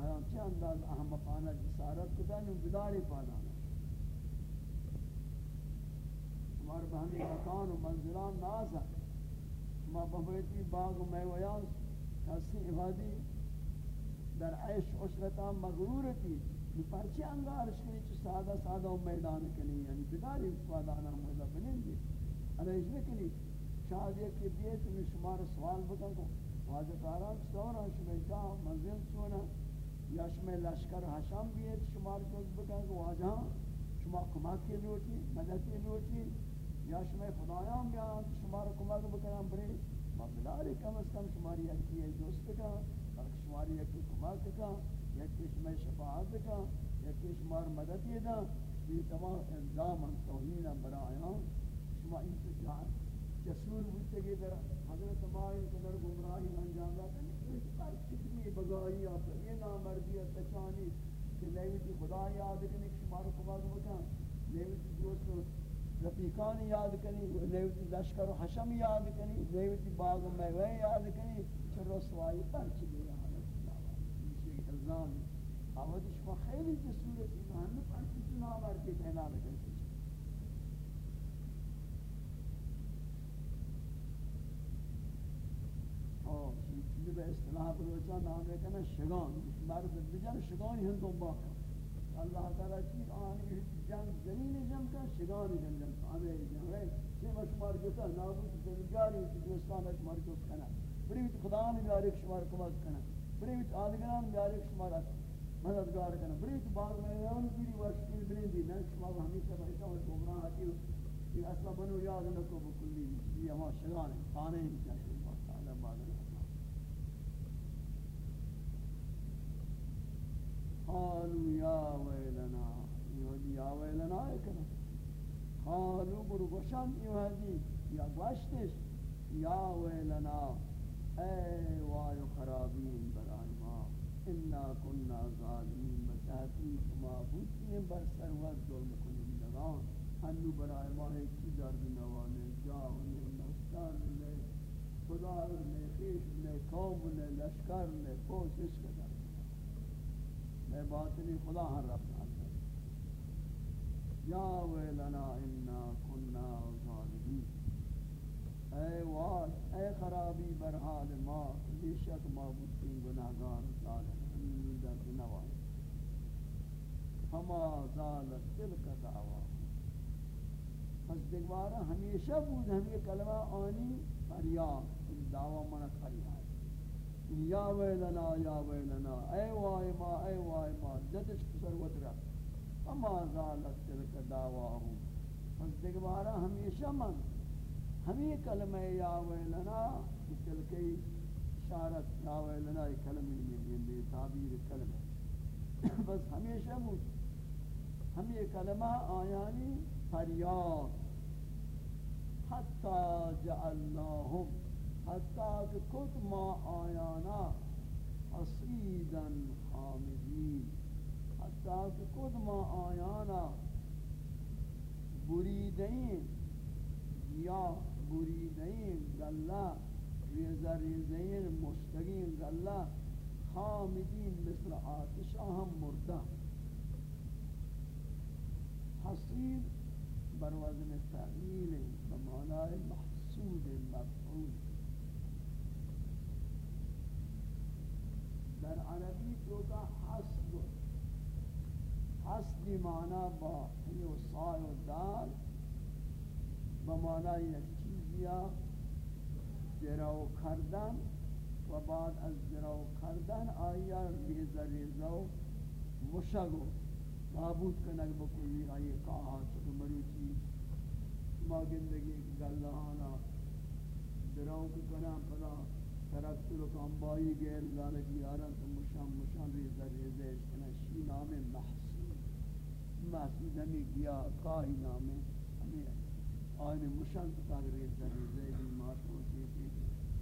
آیا چه انداز اہم اپانا، جسارت کتا نو بداری پادانا ہمارے بہنی مکان و منزلان نازا ما بہویتی باغ و میویان کسی عبادی، در عیش عشرتان مغرورتی یہ پرچے انگارش کنی چو سادہ سادہ میدان کنی یعنی بداری سوادانا مولا بنندی علیہ اس کنی شاید یہ کہ بیت میں شمار سوال بکن کو واجہ کاران چطورا شمیتا منزل چونا یا شمی لشکر حشم بیت شمار جز بکن کو واجہ شما کمک کی لوٹی مدد کی لوٹی یا شمی خدایان بیان شمار کمک بکنن بری ما بداری کم از کم شماری یکی دوست کا بلکہ شماری یکی کمک کا یکیش میں شفاعت کا یکیش مار مدد یہ دا، یہ تمام الزام توہین برایاں شما ان انتظار جسور بودتے گی در حضرت مائی قدر گمراہی انجام داتا اس پر کتنی بگائی آتا یہ نامردی تچانی کہ لیوٹی خدا یاد کرنے کنی شما رو کمک بکن لیوٹی دوست رفیقان یاد کنی لیوٹی لشکر و حشم یاد کنی لیوٹی باغ و میوے یاد کنی چھ رسوائی پر چلی رہا الزام آوازی شما خیلی جسورت ایمان پر کسی نامر کے کہنا لگن چیزی به اصطلاح بلوچان نام کنا شگان. مرد بجن شگانی هم دنبال اللہ تعالی چیز آنی جنگ زمین جنگ کا شگانی جنگ جنگ. آنے جنگ ہے چه مشمار جتا نابود زنجاری دوستان شمار جس کنا بریت خدا نے جاری شمار کمک کنه. کنا بریت آدگران بیاری شمار مددگار کرنا بریت باغ میں یان گیری واشکیل بریندی میں شما ہمیشہ بہتا ہوں گمراہ آتی ہوں یہ اصلا منو یاد نہ کو بکلی یہ ہما شگان ہے خانے ہی چاہتے ہیں اللہ تعالی بعد قالوا یا ویلنا یہ یا ویلنا ہے کہ قالوا برو گوشان یہ یا گوشتش یا ویلنا اے وای خرابین برای ما، انا کننا ظالمین بتحقیق ما بودیم بر سروت ظلم کنیم دگان انو برای ما ایکی درد نوانے جاو نے مستان نے خدا نے خیش نے، قوم نے، لشکر نے، کوشش کر میں باطنی خدا ہر رب یا ویلنا انا کننا ظالمین. اے واش اے خرابی برحال ما، بے شک ما بودتین گناہگار ظالم در نوائی فما زالت تلک دعوا. پس دیگوارا ہمیشہ بود ہمیں کلمہ آنی فریاد دعوا منت فریاد. یا ویلنا یا ویلنا، اے وائی ما، اے وائی ما، جدش کسر وطرق اما زالت تلک دعواہم. پس دیگوارا ہمیشہ من ہمیں کلمہ یا ویلنا تلکی اشارت یا ویلنا یہ کلمہ نہیں یہ تعبیر کلمہ بس ہمیشہ مجھ ہمیں کلمہ آیانی فریاد، حتی جعلناہم، حتی کہ کت ما آیانا حصیدا حامدین۔ تاک کد ما آیانا بریدین، یا بریدین گلہ ریزہ ریزین مشتگین گلہ خامدین مثل آتشا ہم مردہ. حصید بر وزن فعیل بمعنی محسود مفعول. در عربی تو کا حسد اصلی معنی با یو سای و دال با معنی یک چیزیا جراو کردن و بعد از جراو کردن آیا ریزا ریزا و مشگو نابود کنگ بکلی آئی کاها چکو مروچی ما گندگی گلہانا جراو کنم پدا ترکتر و کامبائی گیر زالگی آرن تو مشان مشان ریزا ریزا اشکنا شی نام محسن محسود ہمیں گیا کاہی نامے ہمیں آئین مشان تاگرے زری زیدی ماتو دیتی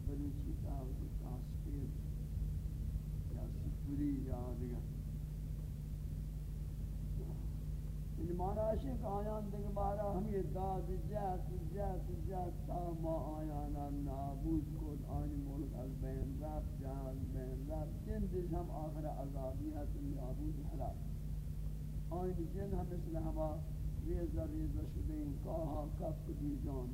بلوچی تاوزی تاسپیر یا سپری، یا دیگر۔ ان معنی کہ آیان دیکھ بارا ہم یہ داد جات جات جات تا ما آیانا نابود کن آنی ملک از بین رب جہاز بین رب، جن دیش ہم آخر عذابیت نابود حلاک آئین جن ہم مثل ہما ریزہ ریزہ شدیں کاہا کف دیزان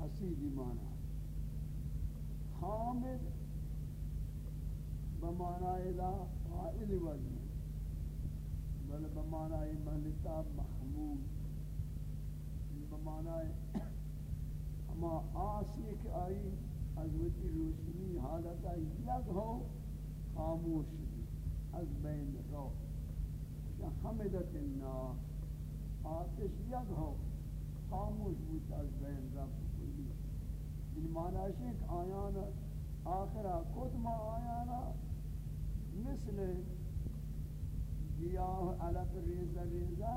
حسیدی مانا حامد بمعنی لا فائل وزن بل بمعنی ملتا محمود۔ بمعنی ہما آسی کہ آئی حضرتی روشنی حالتا یک ہو خاموش از بین رو۔ حمدت آتش یک ہو خاموش بود از بین رب کلی این معنی ہے کہ آیان ما آیانا مثل گیاہ علق ریزہ ریزہ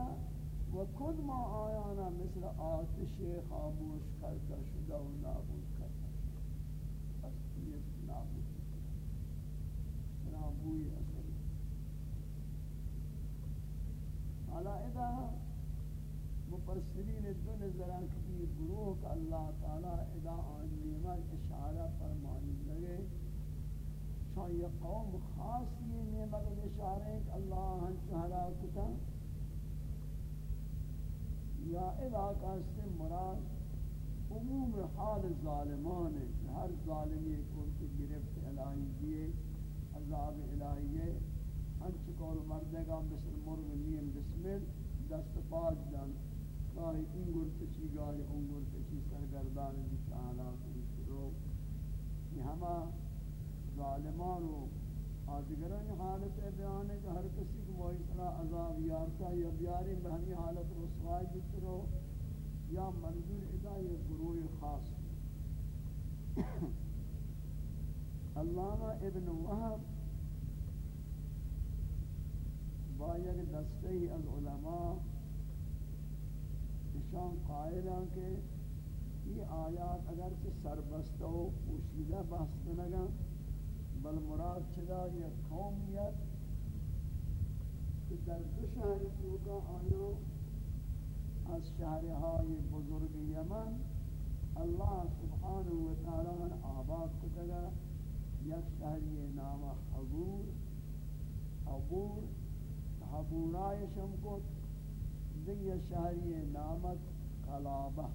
و خود ما آیانا مثل آتش خاموش کرتا شدہ و نابود. حالا ادا مفسرین دو نظران کی گروہ کا اللہ تعالی ادا آن نعمت اشارہ فرمانی لگے۔ شاہ یہ قوم خاص یہ نعمت اشارہ ہے کہ اللہ ہن چہلا کتا یا ادا کا سے مراد عموم حال ظالمان ہے ہر ظالمی کو گرفت الہی دیے عذاب الہیے ہنچ کول مردگا مثل مرغ نیم بسمل، دست پاج دن گاہی انگر تچی گاہی انگر تچی سرگردان جس حالات رو یہ ہما ظالمان و آدگران حالت بیان ہے کہ ہر کسی کو وہ اس طرح عذاب یارتا یا بیاری بہنی حالت رسوائی جس رو یا منظور ادا یہ گروہ خاص. علامہ ابن وحب با یک دستے از علماء اشان قائلان کہ یہ آیات اگر سے سربستہ و پوشیدہ بحث نگا بل مراد چدا یا قومیت کہ در دو شہر چوکا آیا از شہرهای بزرگ یمن اللہ سبحانہ وتعالی آباد کتگا یک شہری نام حبور حبور حبورای شمکت دیگه شهری نامت قلابه.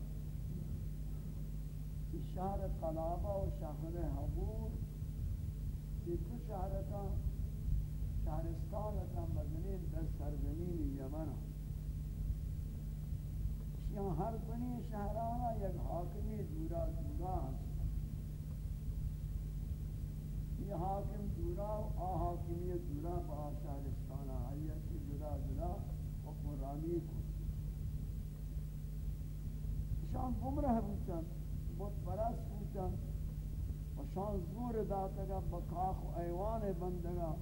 شهر قلابه و شهر حبور یہ دو شہر کا شہرستان کا در سرزمین یمن یہاں ہر بنی شہرانہ یک حاکمی دورا دورا ہست یہ حاکم دورا و آ حاکمی دورا با شہرستانہ حیث جدا جدا حکمرانی کو شان گمراہ بوچن بہت پرست بوچن و شان زور داتگا بکاخ و ایوان بندگا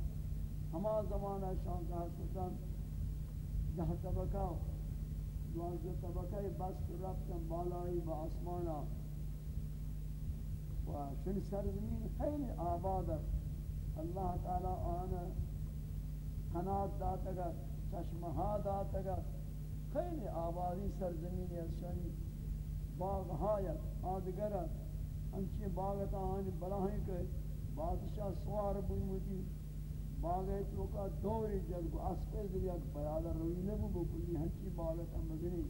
ہما زمانہ شان کا حسن جہاں طبقہ دوازدہ طبقہ بست رفتن بالائی با آسمانا و شن سرزمین خیلی آباد اللہ تعالی آنا قنات داتگا چشمہا داتگا خیلی آبادی سرزمین ہے شانی باغ ہایت آدگرت ہنچی باغتا آنی بلاہیں کہ بادشاہ سوار بوئی موتی باغے تو کا دوری جل کو اسپے ذریعہ پیادہ روی نہ بو ہنچی باغتا مدنی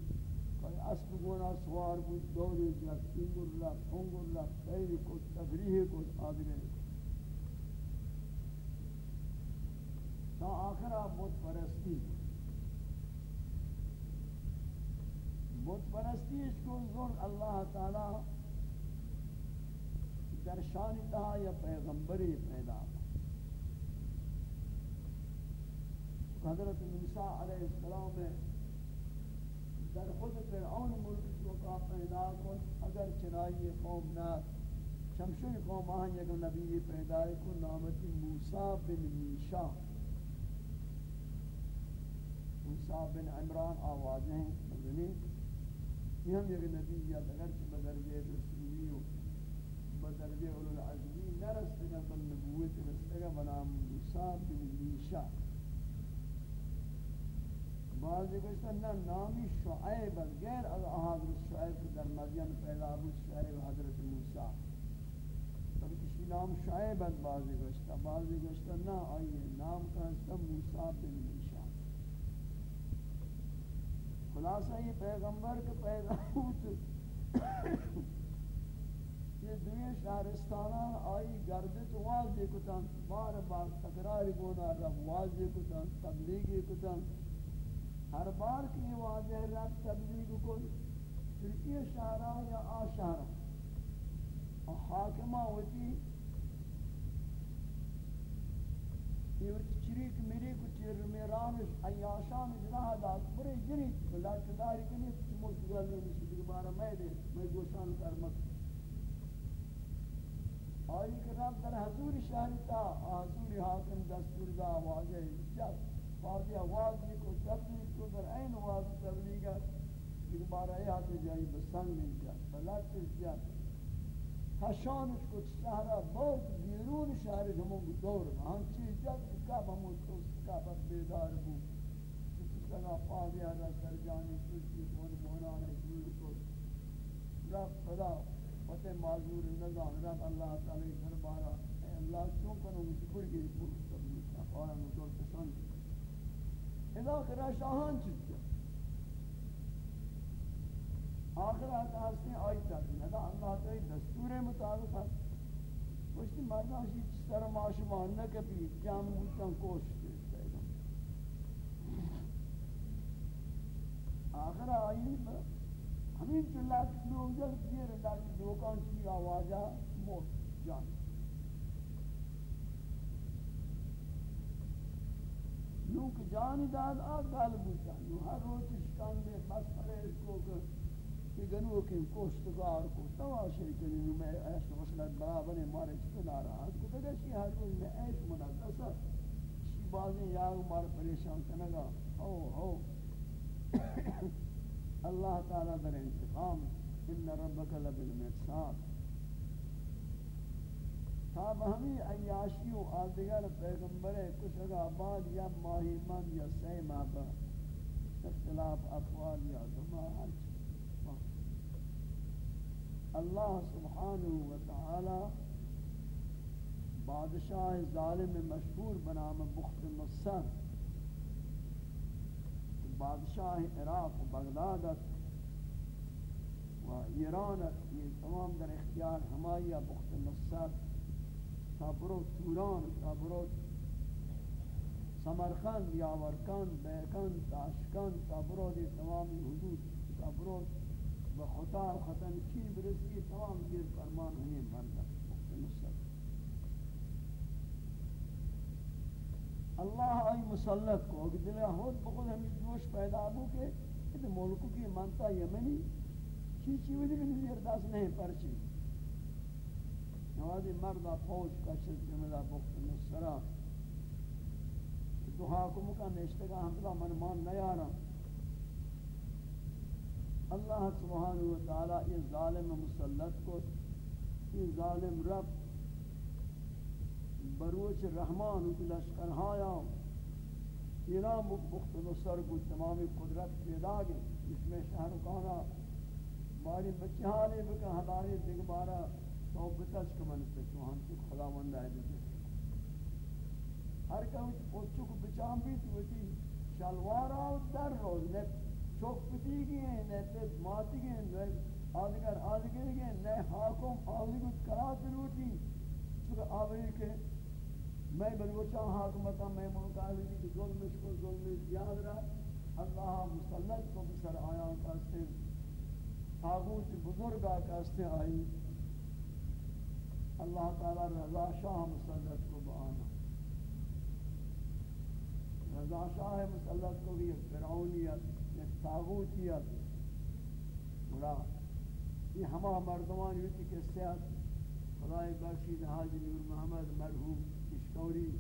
کوئی اسپ گونا سوار بوئی دوری جل تینگر لگ تونگر لگ خیلی کو تفریح کو آدگرت تا آخر آپ بہت پرستی بہت پرستی اس کو ذر اللہ تعالی در شانی تہا یا پیغمبری پیدا حضرت موسیٰ علیہ السلام میں در خود فرعون ملک جو کا پیدا کن، اگر چنائی قوم نہ شمشن قوم آہن یک نبی پیدا کن، نامتی موسیٰ بن میشا۔ موسیٰ بن عمران آوازیں مدنی یہ ہم یک نبی یا اگر بدرجہ رسولی ہو بدرجه اولو العزمی نرستگا بل نبوت رستگا بنام موسیٰ بن میشا بعضی گوشتا نا، نامی شعیب از غیر از حضرت شعیب که در مدین پیدا بود، شعیب حضرت موسیٰ۔ بلکہ کسی نام شعیب از بعضی گوشتا بعضی گوشتا نا، آئیے نام کہتا موسیٰ بن میشا خلاصہ یہ پیغمبر کے پیدا ہوت یہ دوی شہرستانان آئی گردت واضح کتن، بار بار تقراری گونا رب، واضح کتن، تبلیغی کتن۔ ہر بار کی واضح رب تبلیغ کن۔ ترکی شہران یا آ شہران حاکمہ ہوتی۔ یہ چریک میری کو چیر میرانش ایاشان جناح داد برے جنی بلا چداری کنی ملک گلنے نشید دوبارہ میں دے، میں گوشان کرمک آئی کہ رب در حضور شہرتا حضور حاکم دستور دا واجہ جب فاضی واضی کو تبلیغ کو در این واضی تبلیغ ایک بار آیات جائی بسنگ نہیں جا بلد جا ہشانش کو شہرہ بہت بیرون شہر ہموں کو دور ہم چیز جب کب ہموں کو کب بیدار بو سگا فاضی رب در جانی کسی کون مہنان دور کو رب خدا وتے معذور نظام رب اللہ تعالی دربارہ اے اللہ چوں کنو مجبور کی پور تبلیغ کا اور مجور پسند اذا کرا شاہان چیز آخر آتا ہستے آئی تک ندا اللہ تعالی دستور مطابق ہے۔ وشتی مردان شی چیز سر معاشمان نکبی جام بودتاں کوشش آخر آئی ہمیں جو لاکھ لوگ جل دیر لاکھ لوکان کی آوازہ موت جان۔ لوگ جان داد، آ گال بوتا نو ہر روز شکان دے بس پرے اس کو کہ گنو کہ کوشتگار کو تواشی کنی نو میں ایش مسئلت برابر مارے چکو ناراحت کو بگا شی ہر روز میں ایش منقصہ شی بازیں یا مار پریشان کنگا. ہو ہو اللہ تعالی در انتقام. ان ربک لبالمرصاد تا بہمی عیاشی و آدگر پیغمبر کچھ اگا بعد یا ماہی من یا سی ماہ اختلاف اقوال یا دماء اللہ سبحانہ وتعالی بادشاہ ظالم مشہور بنام بخت نصر بادشاہ عراق بغداد و ایران یہ تمام در اختیار ہمائی بخت نصر تابرو توران، تابرو سمرخند یاورکند بیکند تاشکند تابرو دی تمامی حدود، تابرو بخطار خطن چی برسی تمام دیر فرمان ہمیں مردہ بخت نصر اللہ آئی مسلط کو کہ دلے خود بخود ہمیں جوش پیدا ہو کہ یہ ملک کی منتا یمنی چی چی ودی بھی نظر داس نہیں پرچی۔ نوازی مردہ فوج کا شد جملہ بخت نصرہ۔ تو حاکم کا نشتگاہ حمدہ من مان نیارا۔ اللہ سبحانہ وتعالی یہ ظالم مسلط کو، یہ ظالم رب بروچ رحمان و لشکر ہایا ایران بخت نصر کو تمامی قدرت پیدا گئی اس میں شہر کانا باری بچے حالی بکا ہداری دیکھ بارا تو بتش کمن سے چوہان کی خدا مند ہے۔ دیکھ ہر کم پوچھو کو بچام بھی تو ہوتی شلوارا در روز نے چوک پتی گئے ہیں نے پیس ماتی گئے ہیں آدھگر آدھگر گئے نئے حاکم آدھگر کرات روٹی چکہ آوری کے میں بلوچا حاکمتا، میں منقاہلی کی ظلمش کو ظلم زیاد رہا اللہ مسلط کو بسر آیا کہستے تاغوت بزرگا کہستے آئی۔ اللہ تعالی رضا شاہ مسلط کو بانا رضا شاہ مسلط کو بھی فرعونیت تاغوتیت برا یہ ہما مردمان یوتی کے سیاد خدای بخشید حاجی نور محمد مرحوم کشکوری.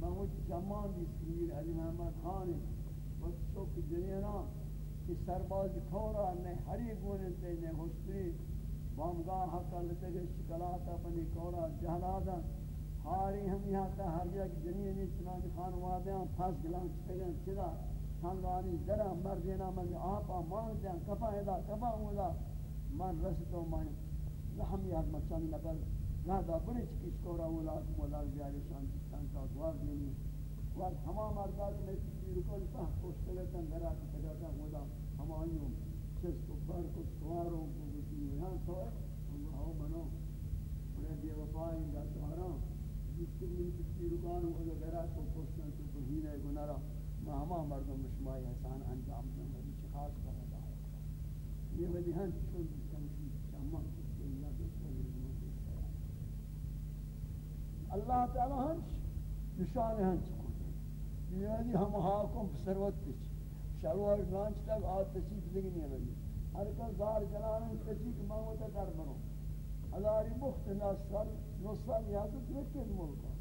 محمود جمان دی سمیر علی محمد خان وقت چوک جنینا کہ سرباز کھورا نے ہری گونے تے نے ہوشتری بامگاہ حقا لتے گئے شکلات اپنی کھورا جہلادا ہاری ہم یہاں تا ہر یک جنینی چنان خانوادیاں پھاس گلان چپگن چدا تھانگانی درہ مر دینا من آپا مان دیاں کپا ادا کپا اولا من رسطو من لحم یاد مچانی نبل نہ دا بڑے چکیش کورا اولاد مولا زیادہ شان شان کا دوار دینی وقت ہما مردات میں کسی رکن پہ پوشتلتن درہ کی تجاتا مولا ہما آئیوں چس کو بر کو سواروں کو گتی یہاں تو ہے۔ اللہ ہو منو۔ انہیں بے وفائی دا سوارا۔ جس کے من کسی رکان ہو درہ کو پوشتن تو بہین ہے گنارا ہما مردم بشمائی حسان انجام دیں مجھے چخاص کر رہا ہے یہ وجہ ہن چون تنشید شامان کسی اللہ کے اللہ تعالی ہنچ نشان ہاں ہنچ کو یعنی ہم حاکم سروت تچ شلوار لانچ تک آت تشید لگنی ہے ہر کا زار جلان تشید مانگوتا کر بنو۔ ہزاری مخت نصر نصر یا تو ترکت ملکا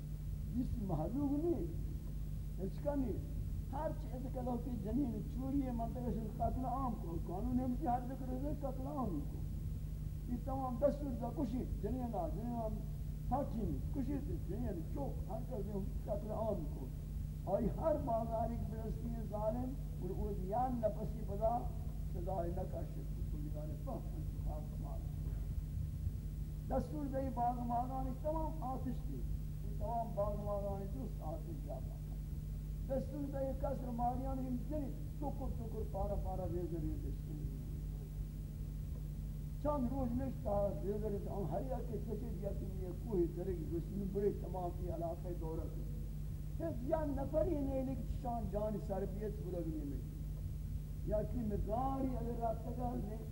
جس محلوگ نہیں، اس کا نہیں۔ ہر چیز کلو کی جنین چوری منطقہ سے قتل عام کو۔ قانون ہم کی حد ذکر ہے قتل عام کو۔ یہ تمام دستور دا کشی، جنین آ، جنین حاکم کشید یعنی چوک، ہر کسی قتل عام کو۔ اور ہر بازاری کی برستی ظالم، اور وہ دیان نفسی بدا، سزائے نکاشت کلی گانے پاک انتخاب کمال دستور دئی باغ ماغانی تمام آتش دی تمام باغ ماغانی دوست آتش جاتا دستور تا دئی کسر ماریان ہم جنی ٹکر ٹکر پارا پارا ریزر ریزر چند روز نشتا دیگر آن ہر یا کے کشید یا کہ یہ کوئی درگی رسمی بڑے تمام کی علاقہ دورہ کی پھر یا نفری نہیں لیکن شان جان سربیت برگنی میں یا کہ مگاری اگر رابطہ گا نہیں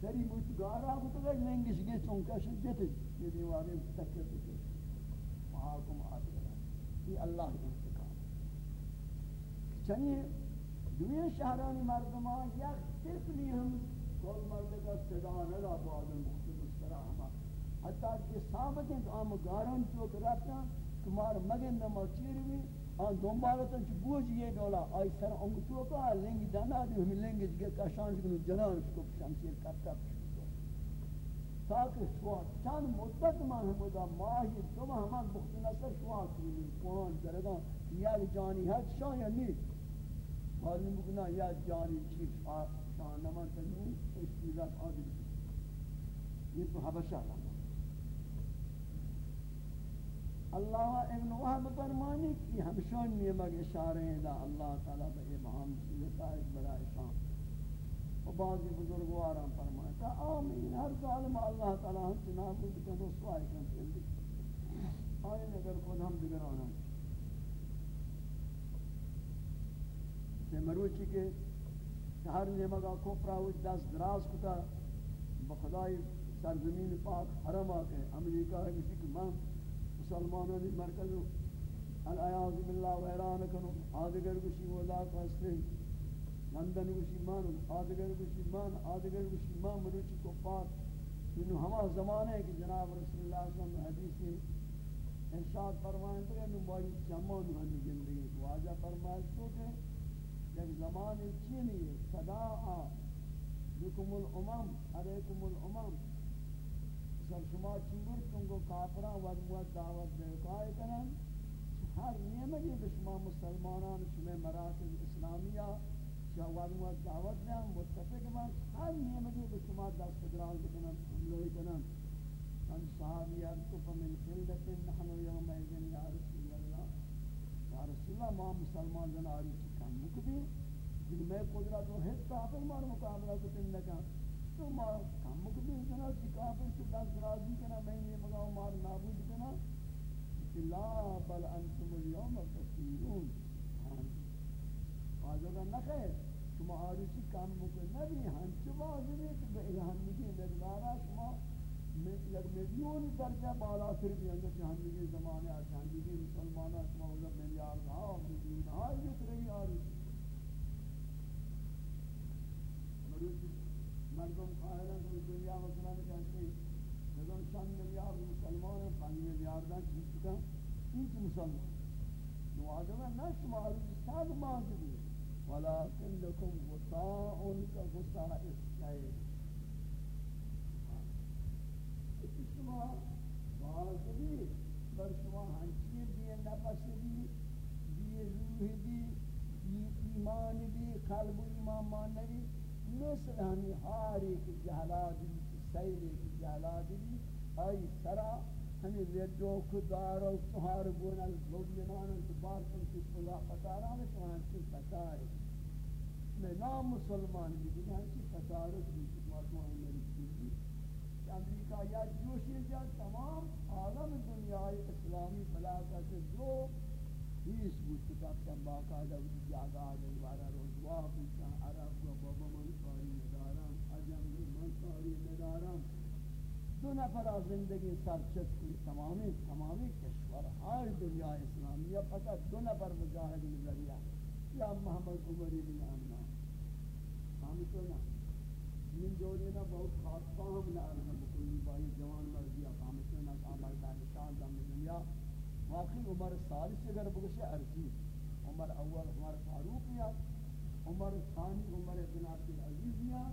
سری موچ گارا کو تو گئی ننگش گئے چونکہ شد یہ دیوارے تکر دیتے محاکم آدھر یہ اللہ کے انتقام چنین دوئے شہرانی مردمان یا طفلی ہم کل مرد کا صدا ندا بعد مختلف استراحما حتی کہ ثابت ہیں کہ آم گاران چوک رہتا تمہار مگن نما چیر بھی آن دنبالتا چھ بوجھ یہ دولا آئی سر انگ چوکا لنگی دانا دی ہمیں لنگی جگہ کشان شکنو جنان شکو شمشیر کرتا پشکو تاکہ شوا چند مدت من ہمودا ماہی دو ہمان بخت نصر شوا کنی قرآن درگان یا جانی ہے شان یا نہیں معلوم بکنا یا جانی چیز شان نمان تنو اشتیزات آدم یہ تو حبشہ لما اللہ ابن وحب فرمانی کی ہمشون نیمک اشارے ہیں دا اللہ تعالیٰ بے ابہام سیدتا ایک بڑا اشان و بعضی بزرگواران فرماتا آمین، ہر ظالم اللہ تعالیٰ ہم سے نابود کن رسوائی کن سندی آئین، اگر خود ہم دیگر آنا سے مروچی کے ہر نیمگا کفرہ ہوئی دست دراز کتا بخدای سرزمین پاک حرم آکے۔ امریکہ ہے کسی کہ ماں مسلمانوں نے مرکز الایاز باللہ، ویران کنو آدگر گوشی ودا کاستے لندن گوشی مان آدگر گوشی مان آدگر گوشی مان مروچی کفار انہوں ہما زمانے کہ جناب رسول اللہ صلی اللہ علیہ وسلم حدیثی ارشاد فرمائیں تو انہوں بائی جمان ہمی زندگی واجہ فرمائے تو کہ یک زمان چینی، صدا آ. لکم الامم، علیکم الامم. سر شما چنگر تنگو کافرہ ود موت دعوت دے کائے کنن ہر نیمگی کہ شما مسلمانان، شما مراکز اسلامیہ شما ود موت دعوت دے متفق من ہر نیمگی کہ شما دست دراز کنن حملوی کنن. ان صحابی ارکو فمن خلدت نحن یوم ایدن یا رسول اللہ یا رسول اللہ ما مسلمان جناری چکم مکبی جن میں قدرت و حد کافر مار مقابلہ کتن لکا تو ما کم مقبل کنا کہ کافر سے دست راضی کنا، میں یہ مگاو مار نابود کنا۔ لا بل انتم اليوم کثیرون آجا ہاں جی۔ نخیر شما آرشی کم مقبل نبی ہنچ واضح ہے کہ بے الہنگی مقدارہ شما۔ یک میلیون درجہ بالا تر بھی اندر جہنگی زمانے آ جہنگی مسلمانہ، شما ہوگا میلیارد ہاں میلیون ہاں یہ ترہی آرشی مروچی مردم قاہرہ کو دنیا مثلا کہتے ہیں نظام چند ملیارد مسلمان ہیں پانچ ملیاردان چیز چکا ایک مسلمان نوازمہ نہ شمار ساد مانگ بھی ولیکن لکم غطاء کا غطاء اسکائے شما باز بھی بر شما ہنچی بھی نفس بھی بھی روح بھی ایمان بھی قلب ایمان مانوی مثل ہمی ہاری کی جہلادی کی سیلی کی جہلادی آئی سرا ہمی ریڈو کدارو سہار گونا لوگینان انتبار کن کی پلا قطاران شوان کی قطاری. میں نام مسلمان بھی دیکھا ہم کی قطارو کی مردمان میری چیزی کہ امریکہ یا جوشی جا تمام عالم دنیای اسلامی بلا کا سے جو ہیس بود کتاب کا باقاعدہ جاگا آگئی بارا روزوا بیتا دو نفر از زندگی سرچت کوئی تمامی تمامی کشور ہر دنیا اسلامیہ فقط دو نفر مجاہد نظریہ یا محمد عمری بن امنا ہم تو نا من دوری نا بہت خاص فاہم نہ آرہا بکلی بائی جوان مرضی ہم تو نا کامل دانشان دم دنیا واقعی عمر ثالث اگر بگوشے ارزی عمر اول عمر فاروق یا عمر ثانی عمر بن عبد العزیز یا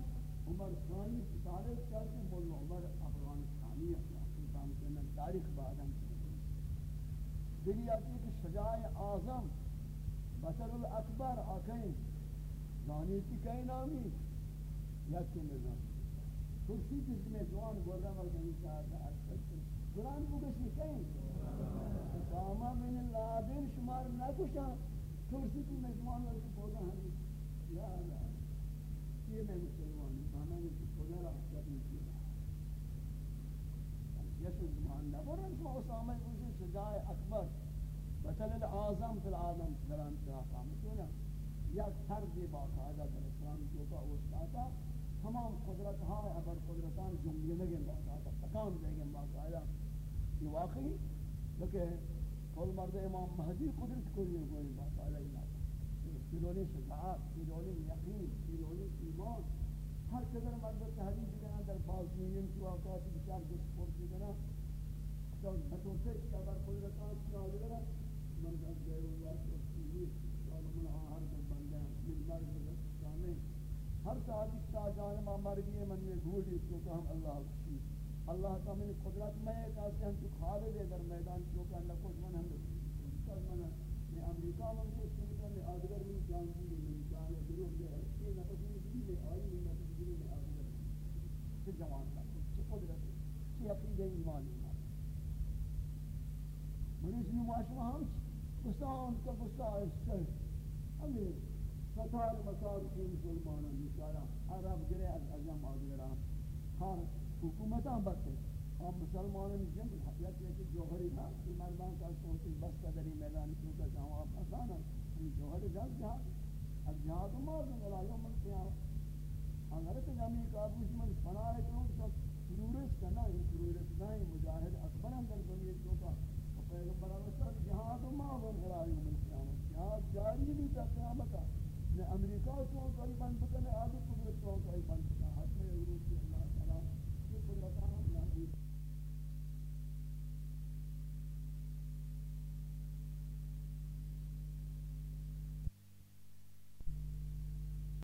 عمر ثانی ثالث کرتے مولا عمر افغانستانی افغانستان کے اندر تاریخ بعدم دلی آتی کہ شجاع اعظم بطر الاکبر آکھیں زانی کی کئی نامی؟ یکی نظام. کرسی جس میں جوان گرم اور چاہتا ہے؟ قرآن کو بگشی کہیں اسامہ بن لادن شمار نکشا کرسی کی مجمان لڑکی بولا ہمیں یا اللہ. یہ میں مسلمان اسامہ نے کی خدا را حسد نہیں کیا یسو زمان نبرن شما اسامہ بن شجاع اکبر بطل العظم فی العالم در انتراف آمدونا یک تردی باقاعدہ در اسلام جو کا اوستاتا تمام قدرت ہاں ابر قدرتان جمعی لگیں باقاعدہ تکام دے گے باقاعدہ، یہ واقعی؟ لیکن کل مرد امام مہدی قدرت کوئی نہیں کوئی بات علیہ اللہ شجاعت پیلولی یقین پیلولی ایمان۔ ہر قدر مرد تحریف دینا در باز مینیم کی واقعات بچار جس پورت دینا تو اگر کی من غیر اللہ کو سیدی آہر بندے من مرد ہر جانب مرگی من گھوڑی تو کہ ہم اللہ کی اللہ قدرت میں ایک آسے ہم تو خالد ہے در میدان چوکا اللہ کو من ہم من میں امریکہ من کو سنتا میں آدگر میں جان دی میں جان دلوں میں یہ نہ پتہ نہیں میں آئی میں نہ پتہ نہیں میں آدگر سے جوان تھا سے قدرت سے عقیدہ ایمان ایمان شما ہم گستان کا گستان اشتر ہمیں فتار مکار کی مسلمانان بیچارہ عرب گرے از ازم آگران ہاں حکومتاں بکتے ہم مسلمانان جنگ حقیقت ہے کہ جوہری تھا کہ مردان کا سوچ بس قدری میدان کیوں کا جواب آسان ہے ہم جوہر جنگ جہاد از جہاد و مازن علایوں من قیام اگر تو جمعی کابوش من فنائے کروں کہ ترورست کا نا یہ ترورست نا یہ مجاہد اکبر اندر دنیا کیوں کا پیغمبر اللہ جہاد و مازن علایوں من قیام جہاد جاری بھی تا قیامتا نے امریکہ تو کوئی بکنے آدھو قدرت تو کوئی